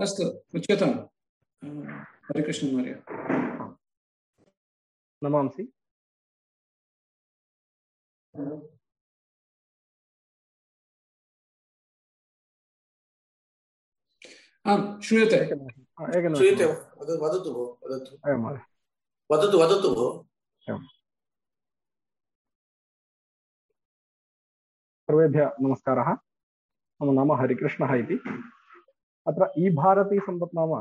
अस्तु उच्यतां हरिकृष्णमहोदय नमांसि। आं श्रूयते। श्रूयते वदतु भो वदतु। महोदय। वदतु वदतु भो। सर्वेभ्यः नमस्कारः। मम नाम हरिकृष्णः इति। अत्र ई भारती सम्पत् नाम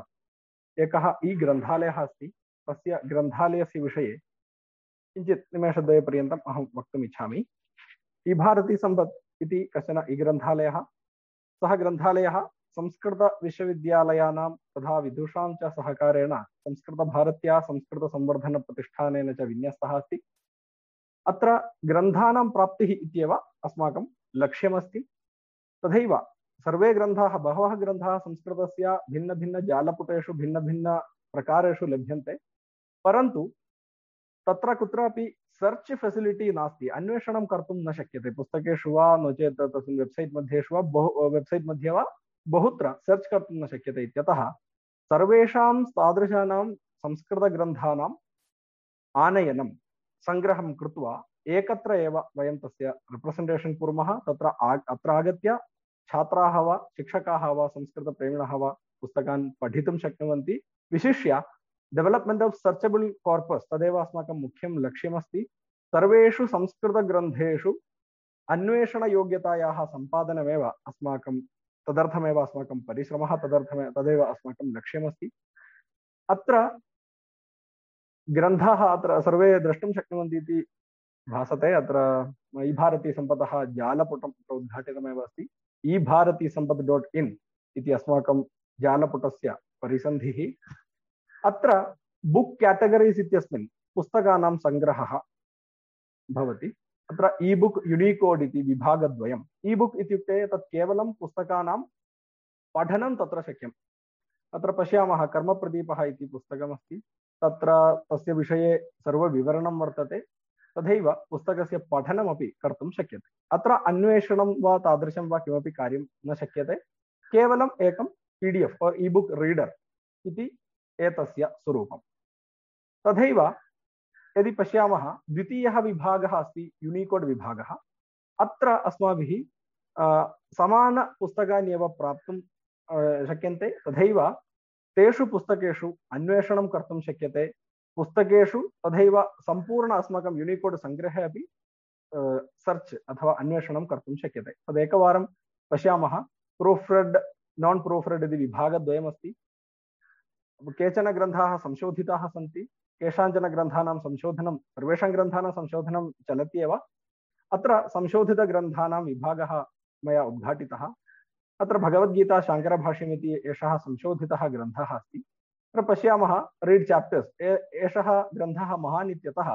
एकः ई ग्रन्थालयः अस्ति। तस्य ग्रन्थालयस्य विषये किञ्चित् निमेषद्वयपर्यन्तम् अहं वक्तुम् इच्छामि। ई भारती सम्पत् इति कश्चन ई ग्रन्थालयः सः ग्रन्थालयः संस्कृतविश्वविद्यालयानां तथा विदुषां च सहकारेण संस्कृतभारत्या संस्कृतसंवर्धनप्रतिष्ठानेन च विन्यस्तः अस्ति। अत्र ग्रन्थानां प्राप्तिः इत्येव अस्माकं लक्ष्यमस्ति। तथैव सर्वे ग्रन्थाः, बहवः ग्रन्थाः संस्कृतस्य भिन्नभिन्नजालपुटेषु, भिन्नभिन्नप्रकारेषु लभ्यन्ते। परन्तु तत्र कुत्रापि सर्च् फेसिलिटि नास्ति, अन्वेषणं कर्तुं न शक्यते। पुस्तकेषु वा, नो चेत् तस्मिन् वेब्सैट् मध्येषु वा, बहु, वेब्सैट् मध्ये वा, बहुत्र सर्च् कर्तुं न शक्यते इत्यतः सर्वेषां तादृशानां संस्कृतग्रन्थानाम् आनयनं, सङ्ग्रहं कृत्वा एकत्र एव वयं तस्य रिप्रसेण्टेशन् कुर्मः, तत्र अत्र आगत्य छात्राः वा, शिक्षकाः वा, संस्कृतप्रेमिणः वा पुस्तकान् पठितुं शक्नुवन्ति। विशिष्य डेवलप्मेण्ट् आफ् सर्चबल् कार्पस् तदेव अस्माकं मुख्यं लक्ष्यमस्ति। सर्वेषु संस्कृतग्रन्थेषु अन्वेषणयोग्यतायाः सम्पादनमेव अस्माकं, तदर्थमेव अस्माकं परिश्रमः तदर्थमेव तदेव अस्माकं लक्ष्यमस्ति। अत्र ग्रन्थाः अत्र सर्वे द्रष्टुं शक्नुवन्ति इति भासते। अत्र ई भारती सम्पदः जालपुटम् उद्घाटितमेव अस्ति। E Bharati Sampat dot in इति अस्माकं जालपुटस्य परिसन्धिः। अत्र बुक् केटगरीस् इत्यस्मिन् पुस्तकानां सङ्ग्रहः भवति। अत्र ई बुक् युनिकोड् इति विभागद्वयम्। ई बुक् इत्युक्ते तत् केवलं पुस्तकानां पठनं तत्र शक्यम्। अत्र पश्यामः, कर्मप्रदीपः इति पुस्तकमस्ति। तत्र तस्य विषये सर्वविवरणं वर्तते। तथैव पुस्तकस्य पठनमपि कर्तुं शक्यते। अत्र अन्वेषणं वा तादृशं वा किमपि कार्यं न शक्यते। P D F e book reader इति एतस्य यदि पश्यामः, द्वितीयः विभागः अस्ति यूनिकोड् विभागः। अत्र अस्माभिः समानपुस्तकानि एव प्राप्तुं शक्यन्ते। तथैव तेषु पुस्तकेषु अन्वेषणं कर्तुं शक्यते। पुस्तकेषु तथैव सम्पूर्ण अस्माकं यूनिकोड् सङ्ग्रहे अपि सर्च् अथवा अन्वेषणं कर्तुं शक्यते। तदेकवारं पश्यामः प्रूफ् रेड् नान् प्रूफ् इति विभागद्वयमस्ति। केचन ग्रन्थाः संशोधिताः सन्ति, केषाञ्चन ग्रन्थानां संशोधनं, सर्वेषां ग्रन्थानां संशोधनं चलति एव। अत्र संशोधितग्रन्थानां विभागः मया उद्घाटितः। अत्र भगवद्गीता शाङ्करभाष्यमिति एषः संशोधितः ग्रन्थः अस्ति। अत्र पश्यामः रीड् चाप्टर्स् एषः ग्रन्थः महान् इत्यतः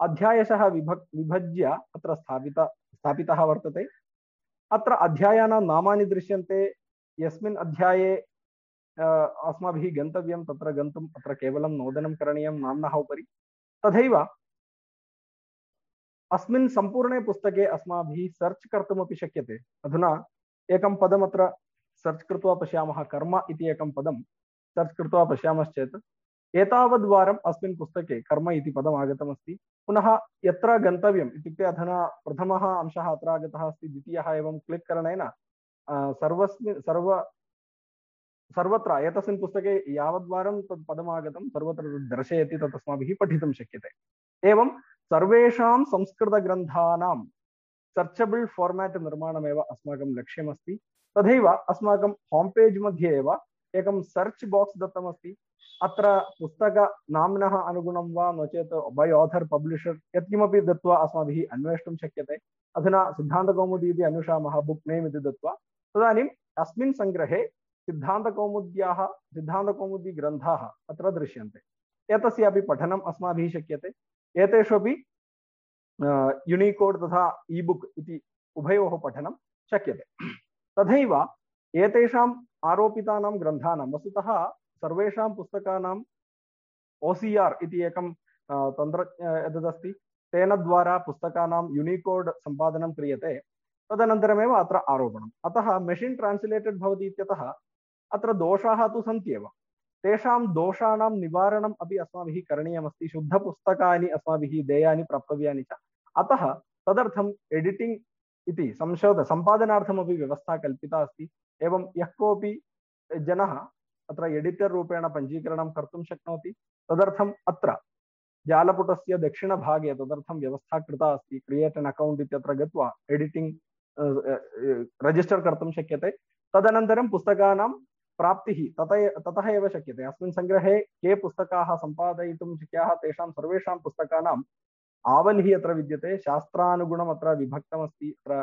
अध्यायशः विभक्, विभज्य अत्र स्थापित, स्थापितः वर्तते। अत्र अध्यायानां नामानि दृश्यन्ते। यस्मिन् अध्याये अस्माभिः गन्तव्यं तत्र गन्तुम् अत्र केवलं नोदनं करणीयं नाम्नः उपरि। तथैव अस्मिन् सम्पूर्णे पुस्तके अस्माभिः सर्च् कर्तुमपि शक्यते। अधुना एकं पदमत्र सर्च् कृत्वा पश्यामः। कर्म इति एकं पदं। सर्च् कृत्वा पश्यामश्चेत् एतावद्वारम् अस्मिन् पुस्तके कर्म इति पदम् आगतमस्ति। पुनः यत्र गन्तव्यम् इत्युक्ते अधुना प्रथमः अंशः अत्र आगतः अस्ति, द्वितीयः एवं क्लिक् करणेन सर्वस्मिन् सर्व, सर्वत्र, एतस्मिन् पुस्तके यावद्वारं तत् पदमागतं सर्वत्र दर्शयति तत् अस्माभिः पठितुं शक्यते। एवं सर्वेषां संस्कृतग्रन्थानां सर्चबल् फार्मेट् निर्माणमेव अस्माकं लक्ष्यमस्ति। तथैव अस्माकं होम् पेज् मध्ये एव एकं सर्च् बाक्स् दत्तमस्ति। अत्र पुस्तकनाम्नः अनुगुणं वा नो चेत् बै आथर् पब्लिशर् यत्किमपि दत्त्वा अस्माभिः अन्वेष्टुं शक्यते। अधुना सिद्धान्तकौमुदी इति अन्विषामः बुक् नेम् इति दत्त्वा। तदानीम् अस्मिन् सङ्ग्रहे सिद्धान्तकौमुद्याः, सिद्धान्तकौमुदी-ग्रन्थाः अत्र दृश्यन्ते। एतस्यापि पठनम् अस्माभिः शक्यते। एतेषु अपि यूनिकोड् तथा ई बुक् इति उभयोः पठनं शक्यते। तथैव एतेषाम् आरोपितानां ग्रन्थानां वस्तुतः सर्वेषां पुस्तकानाम् ओ सि आर् एकं अ, तन्त्र तेन द्वारा पुस्तकानां यूनिकोड् सम्पादनं क्रियते तदनन्तरमेव अत्र आरोपणम्। अतः मेशिन् ट्रान्स्लेटेड् भवति इत्यतः अत्र दोषाः तु सन्ति एव तेषां दोषाणां निवारणम् अपि अस्माभिः करणीयमस्ति शुद्धपुस्तकानि अस्माभिः देयानि अतः तदर्थम् एडिटिङ्ग् इति संशोध सम्पादनार्थमपि व्यवस्था कल्पिता अस्ति। एवं यः कोऽपि जनः अत्र एडिटर् रूपेण पञ्जीकरणं कर्तुं शक्नोति, तदर्थम् अत्र जालपुटस्य दक्षिणभागे तदर्थं व्यवस्था कृता अस्ति क्रियेट् एन् अकौण्ट् इत्यत्र गत्वा एडिटिङ्ग् रजिस्टर् कर्तुं शक्यते। तदनन्तरं पुस्तकानां प्राप्तिः ततः ततः एव शक्यते। अस्मिन् सङ्ग्रहे के पुस्तकाः सम्पादयितुं शक्याः तेषां सर्वेषां पुस्तकानाम् आवलिः अत्र विद्यते, शास्त्रानुगुणम् अत्र विभक्तमस्ति अत्र।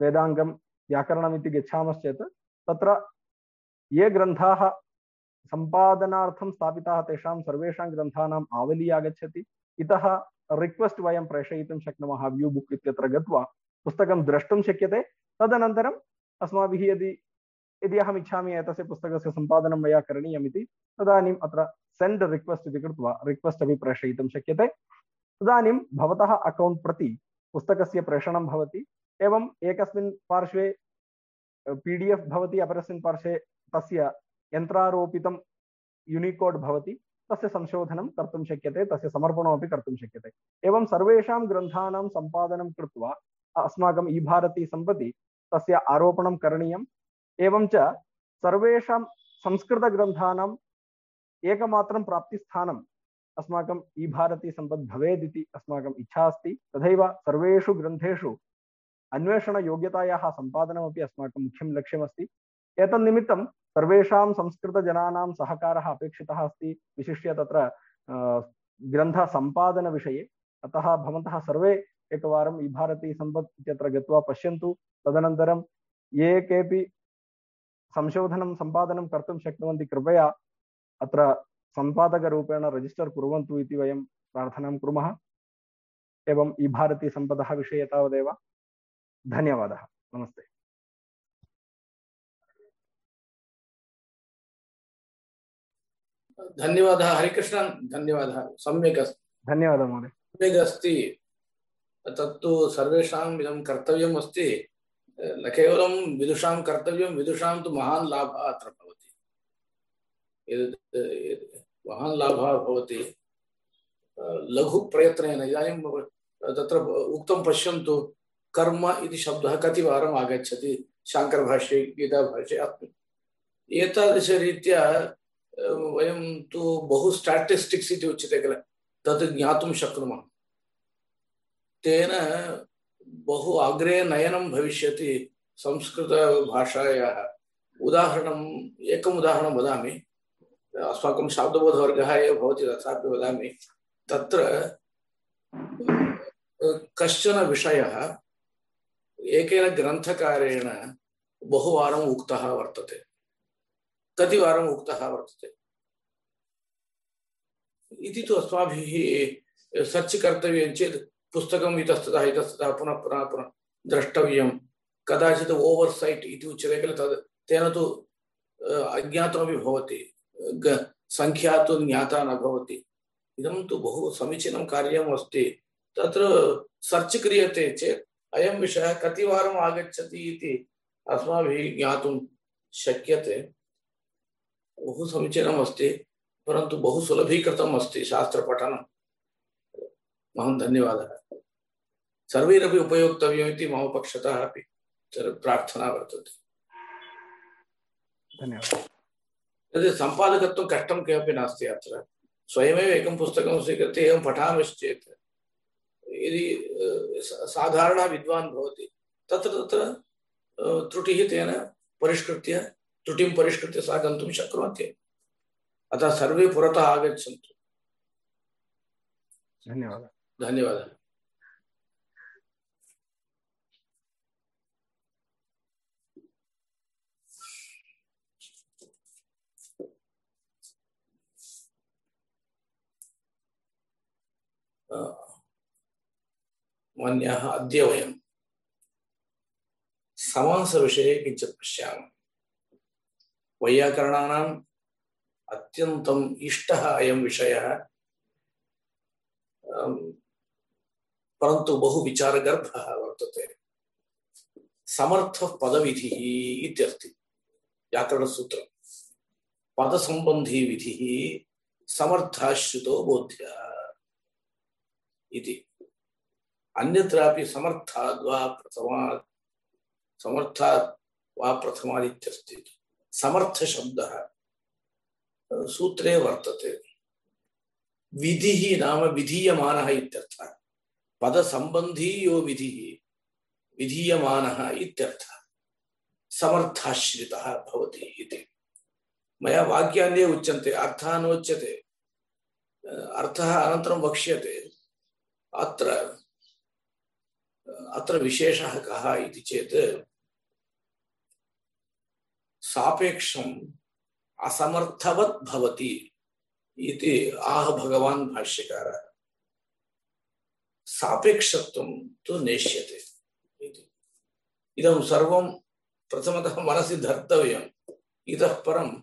वेदाङ्गं व्याकरणमिति गच्छामश्चेत्, तत्र ये ग्रन्थाः सम्पादनार्थं स्थापिताः तेषां सर्वेषां ग्रन्थानाम् आवली आगच्छति। इतः रिक्वेस्ट् वयं प्रेषयितुं शक्नुमः व्यू बुक् इत्यत्र गत्वा, पुस्तकं द्रष्टुं शक्यते। तदनन्तरम् अस्माभिः यदि यदि अहम् इच्छामि एतस्य पुस्तकस्य सम्पादनं मया करणीयमिति, तदानीम् अत्र सेण्ड् रिक्वेस्ट् इति कृत्वा रिक्वेस्ट् अपि प्रेषयितुं शक्यते। तदानीं भवतः अकौण्ट् प्रति पुस्तकस्य प्रेषणं भवति। एवम् एकस्मिन् पार्श्वे पी डि एफ् भवति, अपरस्मिन् पार्श्वे तस्य यन्त्रारोपितं यूनिकोड् भवति, तस्य संशोधनं कर्तुं शक्यते, तस्य समर्पणमपि कर्तुं शक्यते। एवं सर्वेषां ग्रन्थानां सम्पादनं कृत्वा अस्माकम् ई भारती सम्प्रति तस्य आरोपणं करणीयम्। एवं च सर्वेषां संस्कृतग्रन्थानाम् एकमात्रं प्राप्तिस्थानम् अस्माकम् ई भारती सम्पत् भवेदिति अस्माकम् इच्छा अस्ति। तथैव सर्वेषु ग्रन्थेषु अन्वेषणयोग्यतायाः सम्पादनमपि अस्माकं मुख्यं लक्ष्यमस्ति। एतन्निमित्तं सर्वेषां संस्कृतजनानां सहकारः अपेक्षितः अस्ति। विशिष्य तत्र ग्रन्थसम्पादनविषये। अतः भवन्तः सर्वे एकवारम् ई भारती सम्पत् इत्यत्र गत्वा पश्यन्तु। तदनन्तरं ये केपि संशोधनं, सम्पादनं कर्तुं शक्नुवन्ति, कृपया अत्र सम्पादकरूपेण रजिस्टर् कुर्वन्तु इति वयं प्रार्थनां कुर्मः। एवम् ई विषये तावदेव। धन्यवादः। नमस्ते। धन्यवादः हरिकृष्ण। धन्यवादः। सम्यक् अस्ति धन्यवादः महोदय। सम्यक् अस्ति। तत्तु सर्वेषाम् इदं कर्तव्यम् अस्ति। न केवलं विदुषां कर्तव्यं विदुषां तु महान् लाभः अत्र भवति। महान् लाभः भवति। लघुप्रयत्नेन इदानीं तत्र उक्तं पश्यन्तु। कर्म इति शब्दः कतिवारम् आगच्छति। शाङ्करभाष्ये, गीताभाष्ये अस्मिन् एतादृशरीत्या वयं तु बहु स्टाटिस्टिक्स् इति उच्यते किल, तत् ज्ञातुं शक्नुमः। तेन बहु अग्रे नयनं भविष्यति संस्कृतभाषायाः। उदाहरणम् एकम् उदाहरणं वदामि। अस्माकं शाब्दबोधवर्गः भवति, तथापि वदामि। तत्र कश्चन विषयः एकेन ग्रन्थकारेण बहुवारम् उक्तः वर्तते। कतिवारम् उक्तः वर्तते? इति तु अस्माभिः सर्च् कर्तव्यं चेत् पुस्तकम् इतस्ततः इतस्ततः, पुनः पुनः पुनः द्रष्टव्यं। कदाचित् ओवर् सैट् इति उच्यते किल तद्, तेन तु अज्ञातमपि भवति। सङ्ख्या तु ज्ञाता न भवति। इदं तु बहु समीचीनं कार्यम् अस्ति तत्र सर्च् क्रियते चेत् अयं विषयः कतिवारम् आगच्छति इति अस्माभिः ज्ञातुं शक्यते। बहु समीचीनम् अस्ति परन्तु बहु सुलभीकृतम् अस्ति शास्त्रपठनं। महान् धन्यवादः। सर्वैरपि उपयोक्तव्यम् इति मम पक्षतः अपि प्रार्थना वर्तते। धन्यवादः। तद् सम्पादकत्वं कष्टं किमपि नास्ति अत्र स्वयमेव एकं पुस्तकं स्वीकृत्य एवं पठामश्चेत्। यदि साधारणः विद्वान् भवति तत्र तत्र त्रुटिः तेन परिष्कृत्य त्रुटिं परिष्कृत्य सः गन्तुं शक्नोति अतः सर्वे पुरतः आगच्छन्तु। धन्यवादः। धन्यवादः। मान्याः अद्य वयं समासविषये किञ्चित् पश्यामः। वैयाकरणानाम् अत्यन्तम् इष्टः अयं विषयः। परन्तु बहु विचारगर्भः वर्तते। समर्थः पदविधिः इत्यस्ति व्याकरणसूत्रम्। पदसम्बन्धी विधिः समर्थाश्रितो बोध्यः। इति। अन्यत्रापि समर्थाद् वा वा सूत्रे वर्तते। विधिः नाम विधीयमानः इत्यर्थः। पदसम्बन्धी यो विधिः विधीयमानः इत्यर्थः। समर्थाश्रितः भवति इति। मया वाक्यान्ते उच्यन्ते अर्थः नोच्यते अर्थः अनन्तरं वक्ष्यते। अत्र अत्र विशेषः कः इति चेत् सापेक्षम् असमर्थवत् भवति इति आह भगवान् भाष्यकारः। सापेक्षत्वं तु नेष्यते इति। इदं सर्वं प्रथमतः मनसि धर्तव्यम्। इतः परं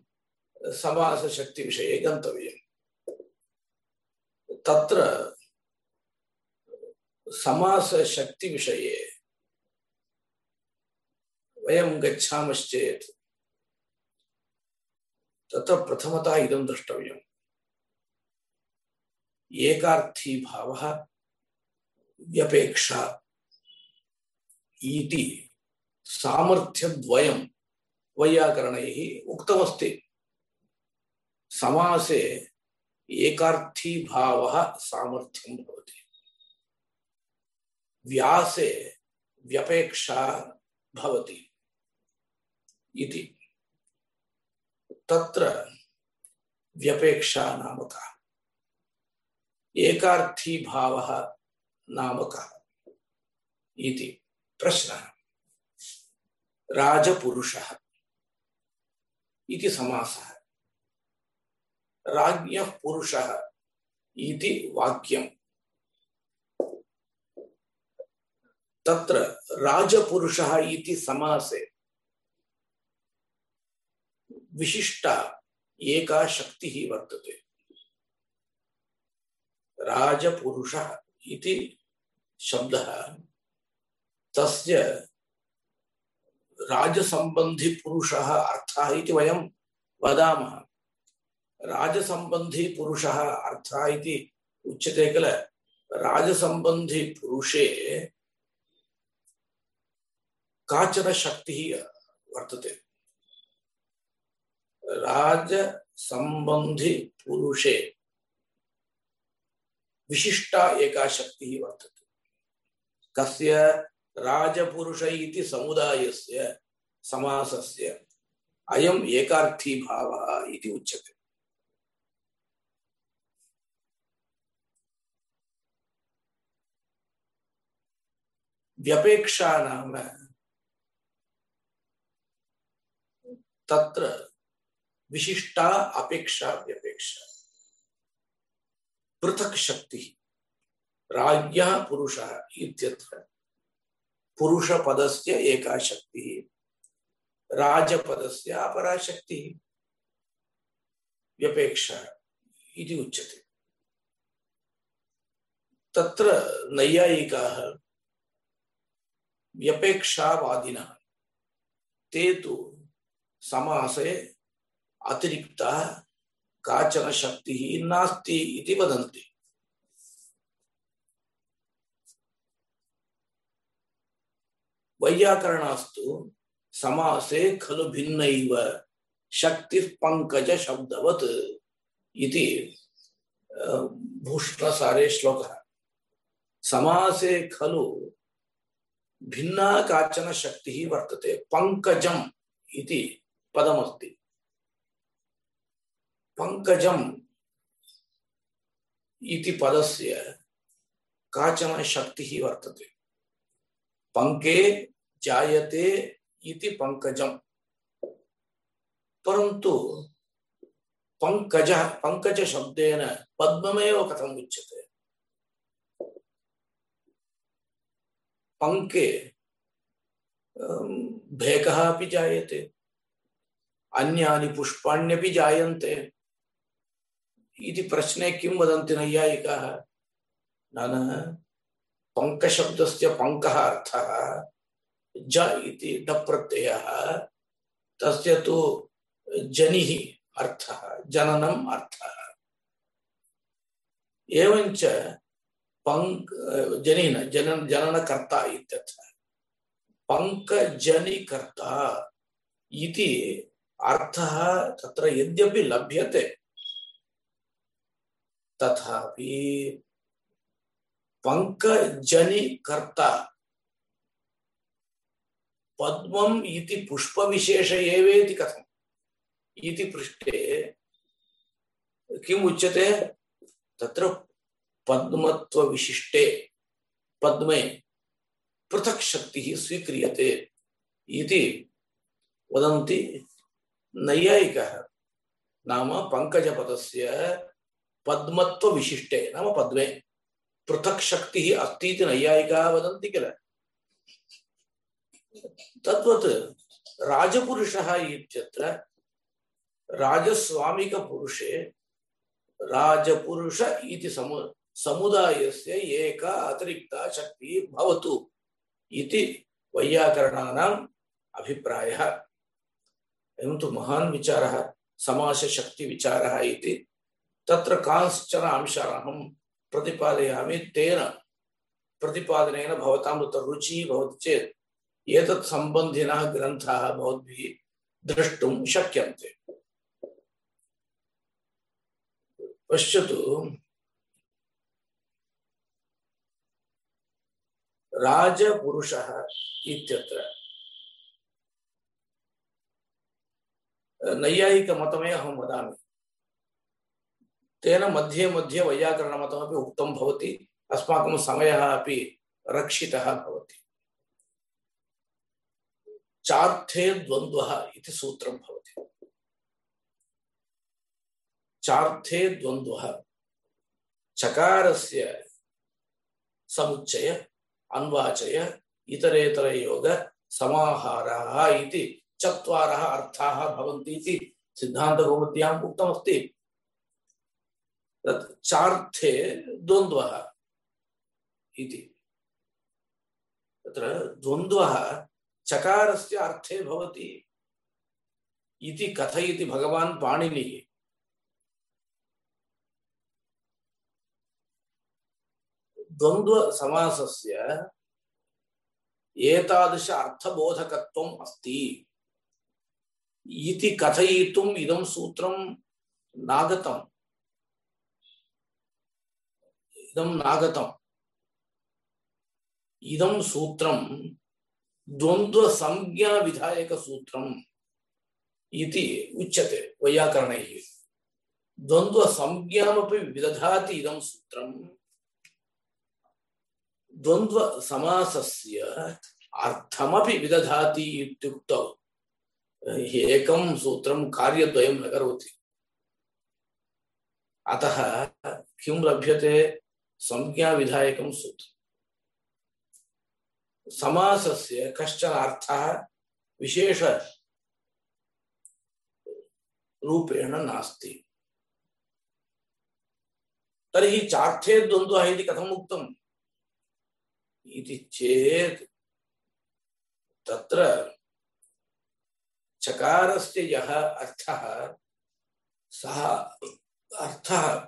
समासशक्तिविषये गन्तव्यम्। तत्र समासशक्तिविषये वयं गच्छामश्चेत् तत्र प्रथमतः इदं एकार्थी भावः व्यपेक्षा इति सामर्थ्यद्वयं वैयाकरणैः उक्तमस्ति। समासे एकार्थी भावः सामर्थ्यं भवति। व्यासे व्यपेक्षा भवति इति। तत्र व्यपेक्षा नाम का एकार्थी भावः नाम का इति प्रश्नः। राजपुरुषः इति समासः। राज्ञः पुरुषः इति वाक्यम्। तत्र राजपुरुषः इति समासे विशिष्टा एका शक्तिः वर्तते। राजपुरुषः इति शब्दः तस्य राजसम्बन्धिपुरुषः अर्थः इति वयं वदामः। राजसम्बन्धिपुरुषः अर्थः इति उच्यते किल? राजसम्बन्धिपुरुषे काचन शक्तिः वर्तते। राज संबंधी पुरुषे विशिष्टा एका शक्तिः वर्तते। कस्य राजपुरुष इति समुदायस्य समासस्य अयम् एकार्थी भावः इति उच्यते। व्यपेक्षा नाम तत्र विशिष्टा अपेक्षा व्यपेक्षा। पृथक शक्ति, राज्ञः पुरुषः इत्यत्र। पुरुषपदस्य एका शक्तिः, राजपदस्य अपरा शक्तिः। व्यपेक्षा इति उच्यते। तत्र नैयायिकाः, व्यपेक्षावादिनः, ते तु समासे अतिरिक्ता काचन शक्तिः नास्ति इति वदन्ति। वैयाकरणास्तु समासे खलु भिन्नैव शक्तिः पंकज शब्दवत् इति भूषणसारे श्लोकः। समासे खलु भिन्ना काचन शक्तिः वर्तते पंकजम् इति। पदमस्ति पंकजम इति पदस्य काचन शक्तिः वर्तते पंके जायते इति पंकजम परंतु पंकज पंकज शब्देन पद्ममेव कथम उच्यते पंके भेकः अपि जायते अन्यानि पुष्पाण्यपि जायन्ते। इति प्रश्ने किं वदन्ति नैयायिकाः? न पङ्कशब्दस्य पङ्कः अर्थः ज इति डप्रत्ययः तस्य तु जनिः अर्थः, जननम् अर्थः। एवञ्च पङ्क, जनिन, जनन, जननकर्ता इत्यर्थः। पङ्कजनिकर्ता इति अर्थः तत्र यद्यपि लभ्यते, तथापि पङ्कजनिकर्ता पद्मम् इति पुष्पविशेष एवेति कथम्? इति पृष्टे किम् उच्यते? तत्र पद्मत्वविशिष्टे, पद्मे पृथक् शक्तिः स्वीक्रियते इति वदन्ति नैयायिकः। नाम पङ्कजपदस्य पद्मत्वविशिष्टे, नाम पद्मे। पृथक् शक्तिः अस्ति इति नैयायिकाः वदन्ति किल? तद्वत् राजपुरुषः इत्यत्र राजस्वामिकपुरुषे राजपुरुष इति समु, समुदायस्य एका अतिरिक्ता शक्तिः भवतु इति वैयाकरणानाम् अभिप्रायः। एवं तु महान् विचारः समासशक्तिविचारः इति तत्र कांश्चन अंशान् अहं प्रतिपादयामि, तेन प्रतिपादनेन भवतां तत्र रुचिः भवति चेत् एतत् सम्बन्धिनः ग्रन्थाः भवद्भिः द्रष्टुं शक्यन्ते। पश्यतु, राजपुरुषः इत्यत्र नैयायिकमतमे अहम वदामि। तेन मध्ये मध्ये वैयाकरणमतमपि उक्तं भवति, अस्माकं समयः अपि रक्षितः भवति। चार्थे द्वन्द्वः इति सूत्रं भवति। चार्थे द्वन्द्वः समुच्चय, अन्वाचय, इतरेतरयोग, समाहारः इति चत्वारः अर्थाः भवन्ति इति सिद्धान्तकौमुद्याम् उक्तमस्ति। तत् चार्थे द्वन्द्वः इति। तत्र द्वन्द्वः अर्थे भवति इति कथयति भगवान् पाणिनिः। द्वन्द्वसमासस्य एतादृश अस्ति। इति कथयितुम् इदं सूत्रं नागतम्। इदं नागतम्। इदं सूत्रं इति उच्यते वैयाकरणैः। द्वन्द्वसंज्ञामपि विदधाति इदं सूत्रम्। समासस्य अर्थमपि विदधाति इत्युक्तौ। एकं सूत्रं कार्यद्वयं न करोति। अतः किं लभ्यते? संज्ञा संज्ञाविधायकं सूत्रम् समासस्य कश्चन अर्थः विशेष रूपेण नास्ति। तर्हि चार्थे द्वन्द्वः इति कथम् उक्तम्? इति चेत् तत्र चकारस्य यः अर्थः, सः अर्थः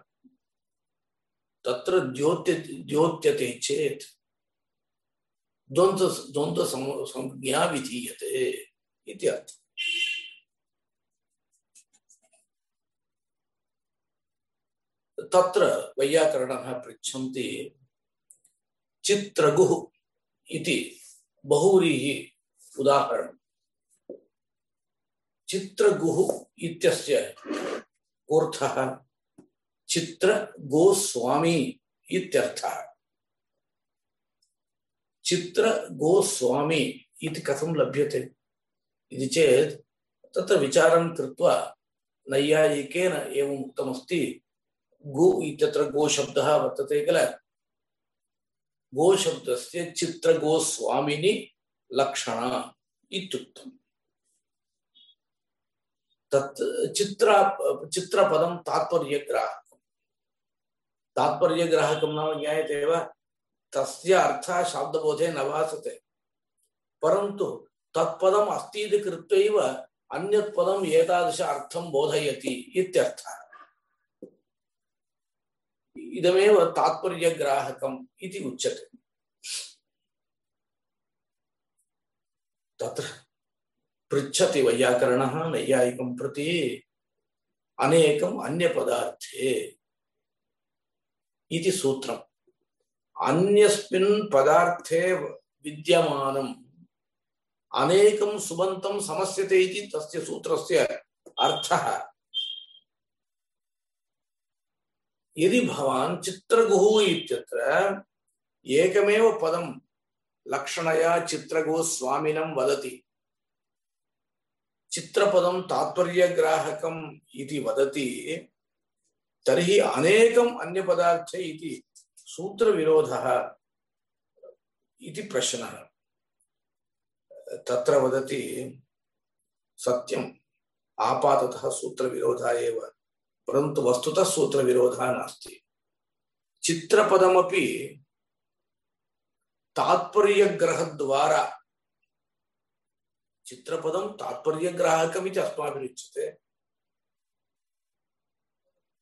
तत्र द्योत्य द्योत्यते चेत् द्वन्द्व द्वन्द्व संज्ञा विधीयते इति अर्थः। तत्र वैयाकरणः पृच्छन्ति चित्रगुः इति बहुव्रीः उदाहरणम्। चित्रगुः इत्यस्य कोऽर्थः चित्रगोस्वामी इत्यर्थः। चित्रगोस्वामी इति कथं लभ्यते? इति चेत् तत्र विचारं कृत्वा नैयायिकेन एवम् उक्तमस्ति। गो इत्यत्र गोशब्दः वर्तते किल? गोशब्दस्य चित्रगोस्वामिनि लक्षण इत्युक्तम्। तत् चित्र, चित्रपदं तात्पर्यग्राहकं। तात्पर्यग्राहकं नाम ज्ञायते वा? तस्य अर्थः शाब्दबोधे न भासते। परन्तु तत्पदम् अस्ति इति कृत्वैव अन्यत् पदम् इदमेव तात्पर्यग्राहकम् इति उच्यते। पृच्छति वैयाकरणः नैयायिकं प्रति अनेकम् अन्यपदार्थे इति सूत्रम्। अन्यस्मिन् पदार्थे विद्यमानम् अनेकं सुबन्तं समस्यते इति तस्य सूत्रस्य अर्थः। यदि भवान् चित्रगुः इत्यत्र एकमेव पदं लक्षणया चित्रगुः स्वामिनं वदति चित्रपदं तात्पर्यग्राहकम् इति वदति, तर्हि अनेकम् अन्यपदार्थे इति सूत्रविरोधः इति प्रश्नः। तत्र वदति, सत्यम्, आपाततः सूत्रविरोधः एव, परन्तु वस्तुतः सूत्रविरोधः नास्ति। चित्रपदमपि तात्पर्यग्रहद्वारा चित्रपदं तात्पर्यग्राहकमिति अस्माभिरुच्यते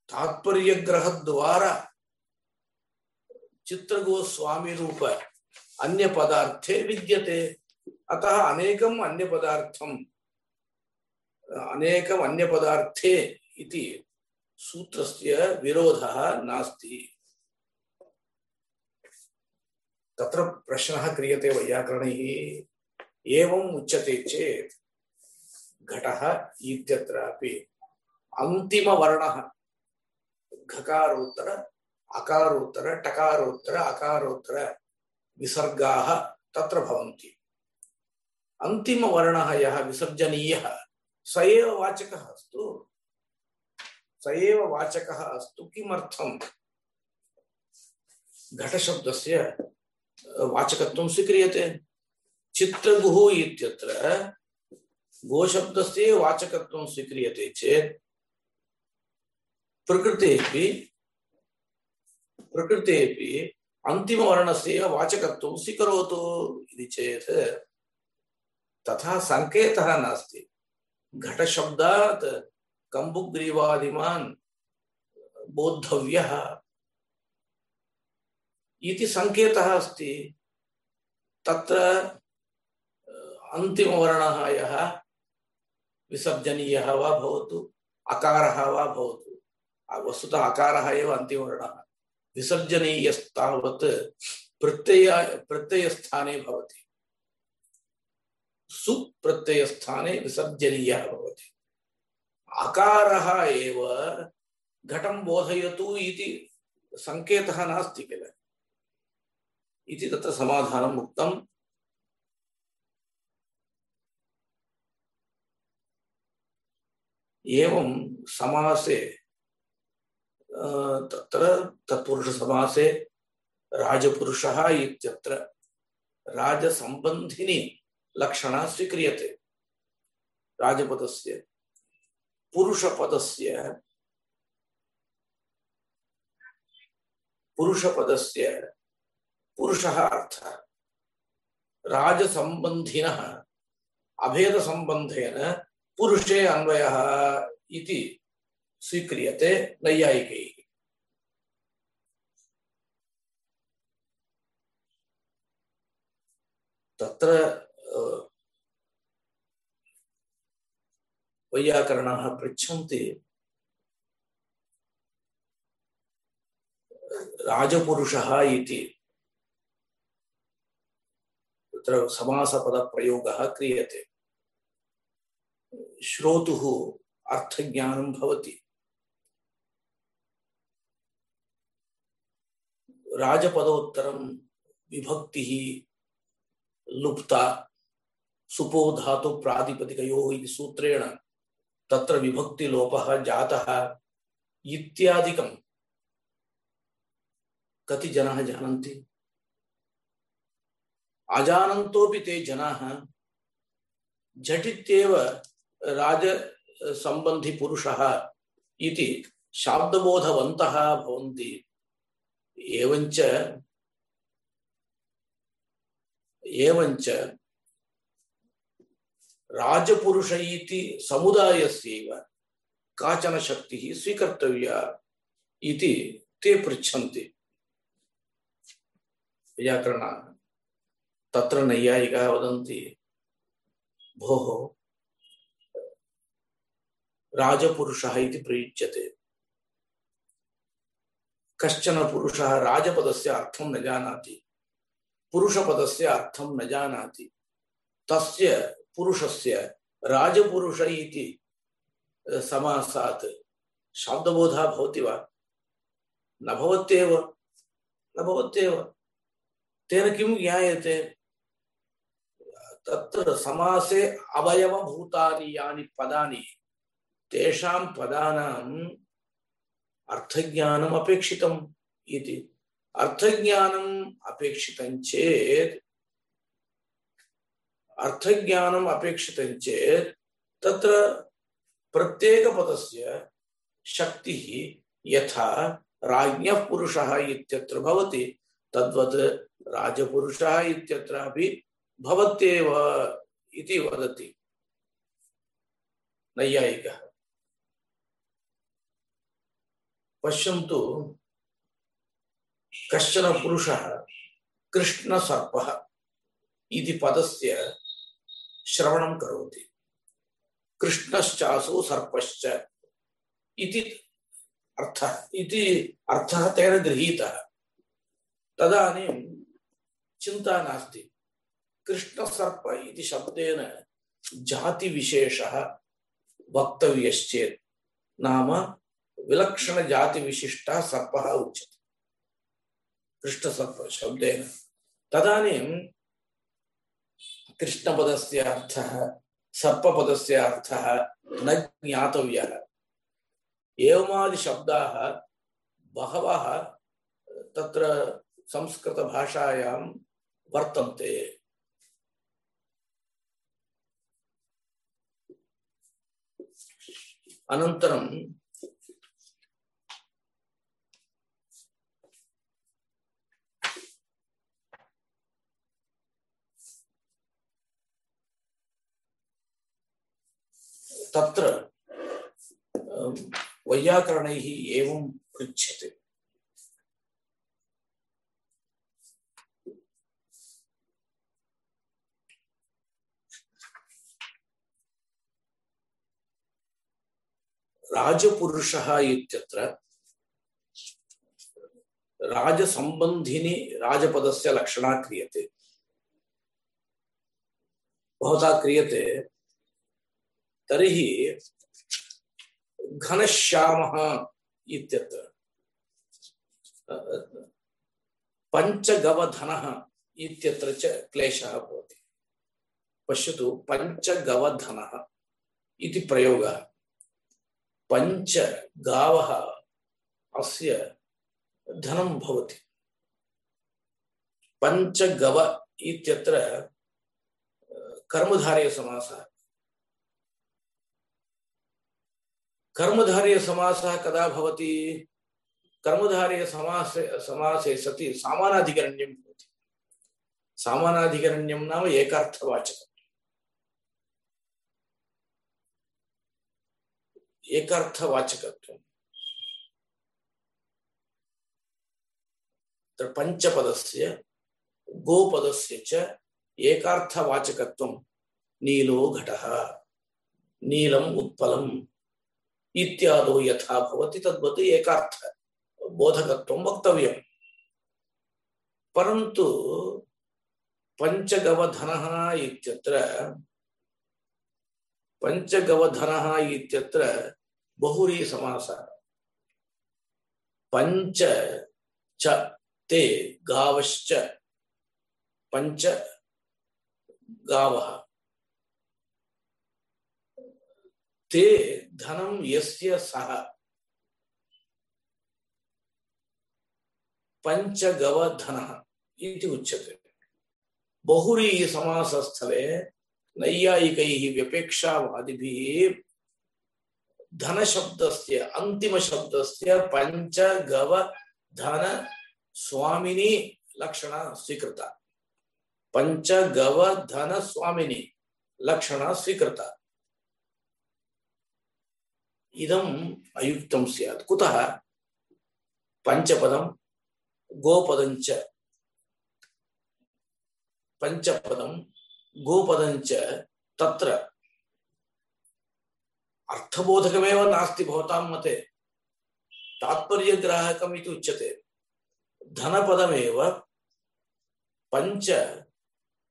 तात्पर्यग्रहद्वारा चित्रगोस्वामिरूप अन्यपदार्थे विद्यते। अतः अनेकम् अन्यपदार्थम्, अनेकम् अन्यपदार्थे इति सूत्रस्य विरोधः नास्ति। तत्र प्रश्नः क्रियते वैयाकरणैः। एवम् उच्यते चेत् घटः इत्यत्रापि अन्तिमवर्णः। घकारोत्तर, अकारोत्तर, टकारोत्तर, अकारोत्तर विसर्गाः तत्र भवन्ति। अन्तिमवर्णः यः विसर्जनीयः, स एव वाचकः अस्तु। स एव वाचकः अस्तु किमर्थम्? घटशब्दस्य वाचकत्वं स्वीक्रियते। चित्रगुः इत्यत्र गोशब्दस्य वाचकत्वं स्वीक्रियते चेत् प्रकृतेपि प्रकृतेपि अन्तिमवर्णस्य वाचकत्वं स्वीकरोतु इति चेत् तथा सङ्केतः नास्ति। घटशब्दात् कम्बुग्रीवादिमान् बोद्धव्यः इति सङ्केतः अस्ति। तत्र अन्तिमवर्णः यः, विसर्जनीयः वा भवतु, अकारः वा भवतु। वस्तुतः अकारः एव अन्तिमवर्णः। विसर्जनीयस्तावत् प्रत्यय, प्रत्ययस्थाने भवति। सुप्रत्ययस्थाने विसर्जनीयः भवति। अकारः एव घटं बोधयतु इति सङ्केतः नास्ति किल। इति तत्र समाधानम् उक्तम्। एवं समासे तत्र तत्पुरुषसमासे राजपुरुषः इत्यत्र राजसम्बन्धिनी लक्षणा स्वीक्रियते। राजपदस्य, पुरुषपदस्य पुरुषपदस्य पुरुषः अर्थः। राजसम्बन्धिनः, अभेदसम्बन्धेन पुरुषे अन्वयः इति स्वीक्रियते नैयायिकैः। तत्र वैयाकरणाः पृच्छन्ति। राजपुरुषः इति। तत्र समासपदप्रयोगः क्रियते। श्रोतुः अर्थज्ञानं भवति। राजपदोत्तरं विभक्तिः लुप्ता सुपो धातु प्रातिपदिकयोः सूत्रेण तत्र विभक्तिलोपः जातः। इत्यादिकं कति जनाः जानन्ति? अजानन्तोऽपि ते जनाः झटित्येव राजसम्बन्धिपुरुषः इति शाब्दबोधवन्तः भवन्ति। एवञ्च राजपुरुष इति समुदायस्यैव काचन शक्तिः स्वीकर्तव्या इति ते पृच्छन्ति। व्याकरण तत्र नैयायिकाः वदन्ति, भोः राजपुरुषः इति प्रयुज्यते कश्चन पुरुषः राजपदस्य अर्थं न जानाति। पुरुषपदस्य अर्थं न जानाति। तस्य पुरुषस्य राजपुरुष इति समासात् शब्दबोधः भवति वा? न भवत्येव। न भवत्येव। तेन किं ज्ञायते? तत्र समासे अवयवभूतानि यानि पदानि तेषां पदानाम् अर्थज्ञानम् अपेक्षितम् इति। अर्थज्ञानम् अपेक्षितं चेत्, अर्थज्ञानम् अपेक्षितं चेत् तत्र प्रत्येकपदस्य शक्तिः यथा राज्ञः पुरुषः इत्यत्र भवति, तद्वत् राजपुरुषः इत्यत्रापि भवत्येव इति वदति। नैयायिकः। पश्यन्तु कश्चन पुरुषः कृष्णसर्पः इति पदस्य श्रवणं करोति। कृष्णश्चासु सर्पश्च इति अर्थः इति अर्थः तेन गृहीतः। तदानीं चिन्ता नास्ति। कृष्णसर्प इति शब्देन जातिविशेषः वक्तव्यश्चेत्। नाम विलक्षणजातिविशिष्टः सर्पः उच्यते। कृष्णसर्प शब्देन। तदानीं कृष्णपदस्य अर्थः, सर्पपदस्य अर्थः न ज्ञातव्यः। बहवः तत्र संस्कृतभाषायां वर्तन्ते। अनन्तरं तत्र वैयाकरणैः एवं पृच्छ्यते राजपुरुषः इत्यत्र राजसम्बन्धिनि राजपदस्य लक्षणा क्रियते। भवता क्रियते तर्हि घनश्यामः इत्यत्र पञ्चगवधनः इत्यत्र च क्लेशः भवति। पश्यतु पञ्चगवधनः इति प्रयोगः पञ्च गावः अस्य धनं भवति। पञ्चगव इत्यत्र कर्मधारयसमासः। कर्मधारय समासः कदा भवति? कर्मधारय समासे समासे सति सामानाधिकरण्यं भवति। सामानाधिकरण्यं नाम एकार्थवाचकम्। एकार्थवाचकत्वम्। तत्र पञ्चपदस्य, गोपदस्य च एकार्थवाचकत्वं नीलो घटः। नीलम् उत्पलम्। इत्यादो यथा भवति, तद्वत् एकार्थ, बोधकत्वं वक्तव्यम्। परन्तु पञ्चगवधनः इत्यत्र पञ्चगवधनः इत्यत्र बहुरी समासः। पञ्च च ते गावश्च, पञ्च गावः। ते धनं यस्य सः। पञ्चगवधनः इति उच्यते। बहुरी समासस्थले नैयायिकैः व्यपेक्षावादिभिः धनशब्दस्य, अन्तिमशब्दस्य पञ्चगव धन स्वामिनी लक्षणा स्वीकृता। पञ्चगव धन स्वामिनी लक्षणा स्वीकृता। इदम् अयुक्तं स्यात्। कुतः? पञ्चपदं गोपदञ्च पञ्चपदं गोपदञ्च तत्र अर्थबोधकमेव नास्ति भवतां मते। तात्पर्यग्राहकम् इति उच्यते। धनपदमेव पञ्च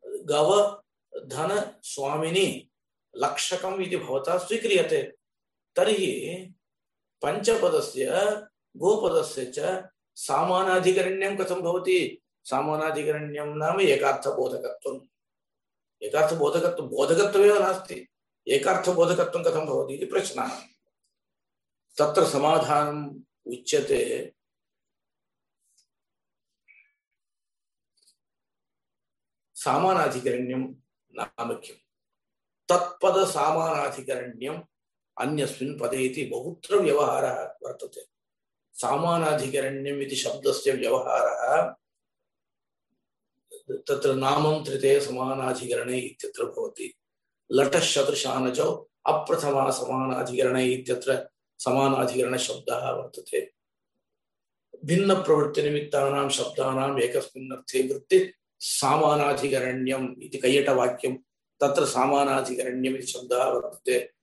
गव धन स्वामिनि लक्षकम् इति भवता स्वीक्रियते। तर्हि पञ्चपदस्य गोपदस्य च सामानाधिकरण्यं कथं भवति? सामानाधिकरण्यं नाम एकार्थबोधकत्वम् एकार्थबोधकत्वं बोधकत्वमेव नास्ति। एकार्थबोधकत्वं कथं भवति इति प्रश्नः। तत्र समाधानम् उच्यते। सामानाधिकरण्यं नाम किं तत्पदसामानाधिकरण्यम् अन्यस्मिन् पदे इति बहुत्र व्यवहारः वर्तते। सामानाधिकरण्यम् इति शब्दस्य व्यवहारः तत्र नामन्त्रिते समानाधिकरणे इत्यत्र भवति। लटशतृशानचौ अप्रथमा समानाधिकरणे इत्यत्र समानाधिकरणशब्दः वर्तते। भिन्नप्रवृत्तिनिमित्तानां शब्दानाम् एकस्मिन् अर्थे वृत्ति सामानाधिकरण्यम् इति कैयटवाक्यं तत्र सामानाधिकरण्यम् इति शब्दः वर्तते।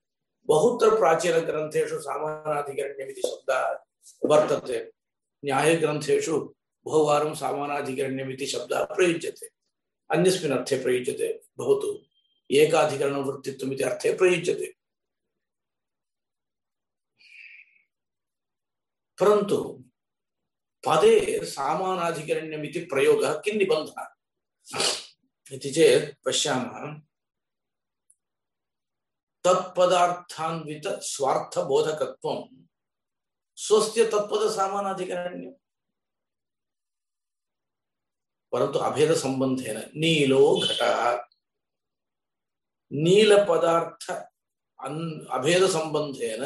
बहुत्र प्राचीनग्रन्थेषु सामानाधिकरण्यम् इति शब्दः वर्तते। न्यायग्रन्थेषु बहुवारं सामानाधिकरण्यम् इति शब्दः प्रयुज्यते। अन्यस्मिन् अर्थे प्रयुज्यते भवतु। एकाधिकरणवृत्तित्वम् इति अर्थे प्रयुज्यते। परन्तु पदे सामानाधिकरण्यम् इति प्रयोगः किं निबन्धः? इति चेत् पश्यामः। तत्पदार्थान्वित स्वार्थबोधकत्वं स्वस्य तत्पदसामानाधिकरण्यम् परन्तु अभेदसम्बन्धेन नीलो घटः। नीलपदार्थ अन् अभेदसम्बन्धेन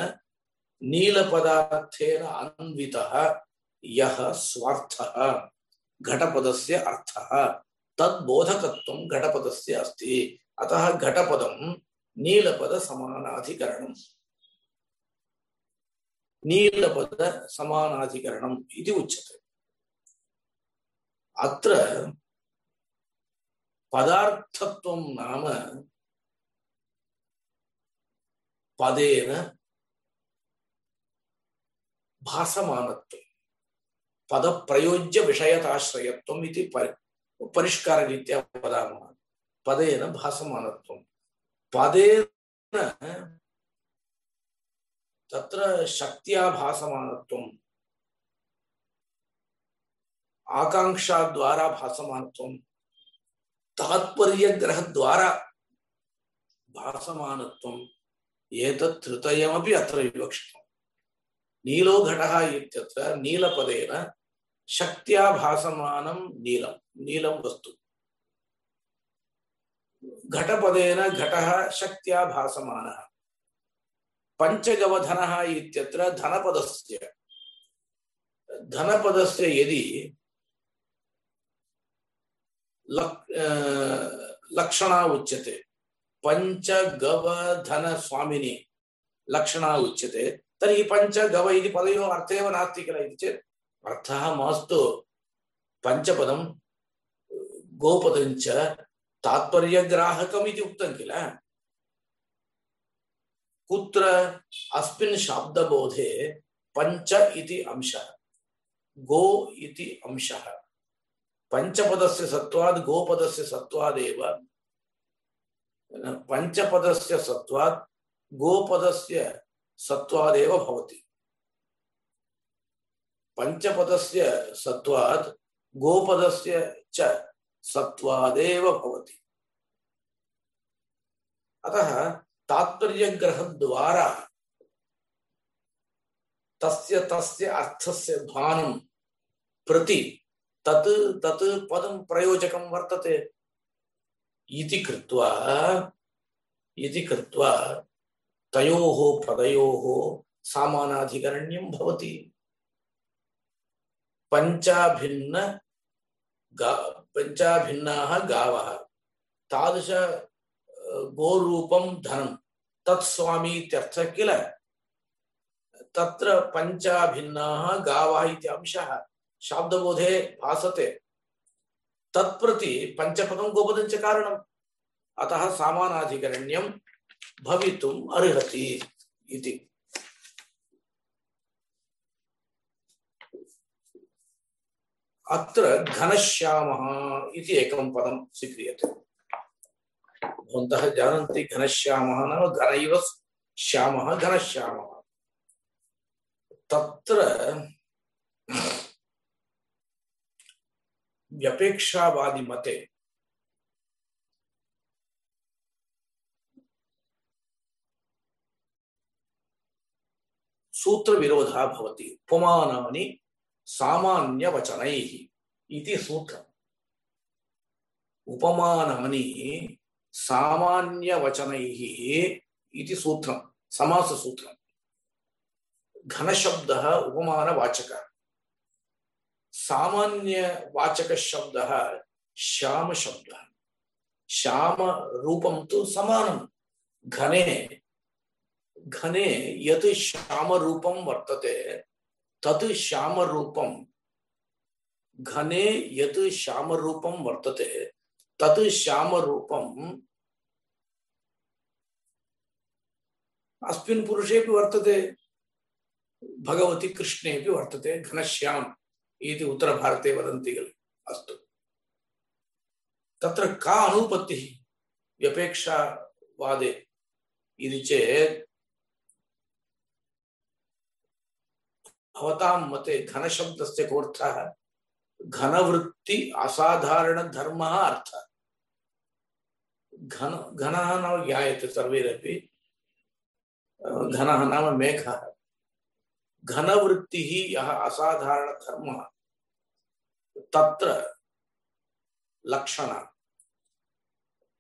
नीलपदार्थेन अन्वितः यः स्वार्थः, घटपदस्य अर्थः। तद्बोधकत्वं घटपदस्य अस्ति। अतः घटपदं नीलपदसमानाधिकरणम् नीलपदसमानाधिकरणम् इति उच्यते अत्र पदार्थत्वं नाम पदेन भासमानत्वं पदप्रयोज्य विषयताश्रयत्वम् इति परि परिष्काररीत्या वदामः पदेन भासमानत्वं पदेन तत्र शक्त्या भासमानत्वम्। आकाङ्क्षाद्वारा भासमानत्वं तात्पर्यग्रहद्वारा भासमानत्वम्। एतत् त्रितयमपि अत्र विवक्षितम्। नीलो घटः इत्यत्र नीलपदेन शक्त्या भासमानं नीलं नीलं वस्तु। घटपदेन घटः शक्त्या भासमानः। पञ्चगवधनः इत्यत्र धनपदस्य। धनपदस्य यदि लक् लक्षणा उच्यते, पञ्चगवधनस्वामिनि लक्षणा उच्यते, तर्हि पञ्चगव इति पदयोः अर्थ नास्ति किल इति चेत्, अर्थः मास्तु। पञ्चपदं गोपदञ्च तात्पर्यग्राहकम् इति उक्तं किल? कुत्र अस्मिन् शाब्दबोधे पञ्च इति अंशः, गो इति अंशः। पञ्चपदस्य सत्त्वात् गोपदस्य सत्त्वादेव। पञ्चपदस्य सत्त्वात् गोपदस्य सत्त्वादेव भवति। पञ्चपदस्य सत्त्वात् गोपदस्य च सत्त्वादेव भवति। अतः तात्पर्यग्रहद्वारा तस्य तस्य अर्थस्य भानं प्रति तत् तत् पदं प्रयोजकं वर्तते इति कृत्वा इति कृत्वा तयोः पदयोः सामानाधिकरण्यं भवति। पञ्चाभिन्न गा पञ्चाभिन्नाः गावः। तादृश गोरूपं धनं। तत्स्वामी इत्यर्थः किल? तत्र पञ्चाभिन्नाः गावः इति अंशः। शाब्दबोधे भासते। तत्प्रति पञ्चपदं गोपदं च कारणम्। अतः सामानाधिकरण्यं भवितुम् अर्हति इति। अत्र घनश्यामः इति एकं पदं स्वीक्रियते। भवन्तः जानन्ति घनश्यामः नाम घन इव श्यामः, घनश्यामः। तत्र व्यपेक्षावादिमते सूत्रविरोधः भवति। उपमानानि सामान्यवचनैः इति सूत्रम्। उपमानानि सामान्यवचनैः इति सूत्रं समाससूत्रम्। घनशब्दः उपमानवाचकः। सामान्यवाचकशब्दः श्यामशब्दः। श्यामरूपं तु समानं घने घने यत् श्यामरूपं वर्तते तत् श्यामरूपं घने यत् श्यामरूपं वर्तते, तत् श्यामरूपं अस्मिन् पुरुषेपि वर्तते, भगवति कृष्णेपि वर्तते, घनश्याम इति उत्तरभारते वदन्ति खलु, अस्तु। तत्र का अनुपत्तिः? व्यपेक्षावादे। इति चेत् भवतां मते घनशब्दस्य कोऽर्थः घनवृत्ति असाधारणधर्मः अर्थः। घन, घनः नाम ज्ञायते सर्वैरपि। घनः नाम मेघः। घनवृत्तिः यः असाधारणधर्मः तत्र लक्षण।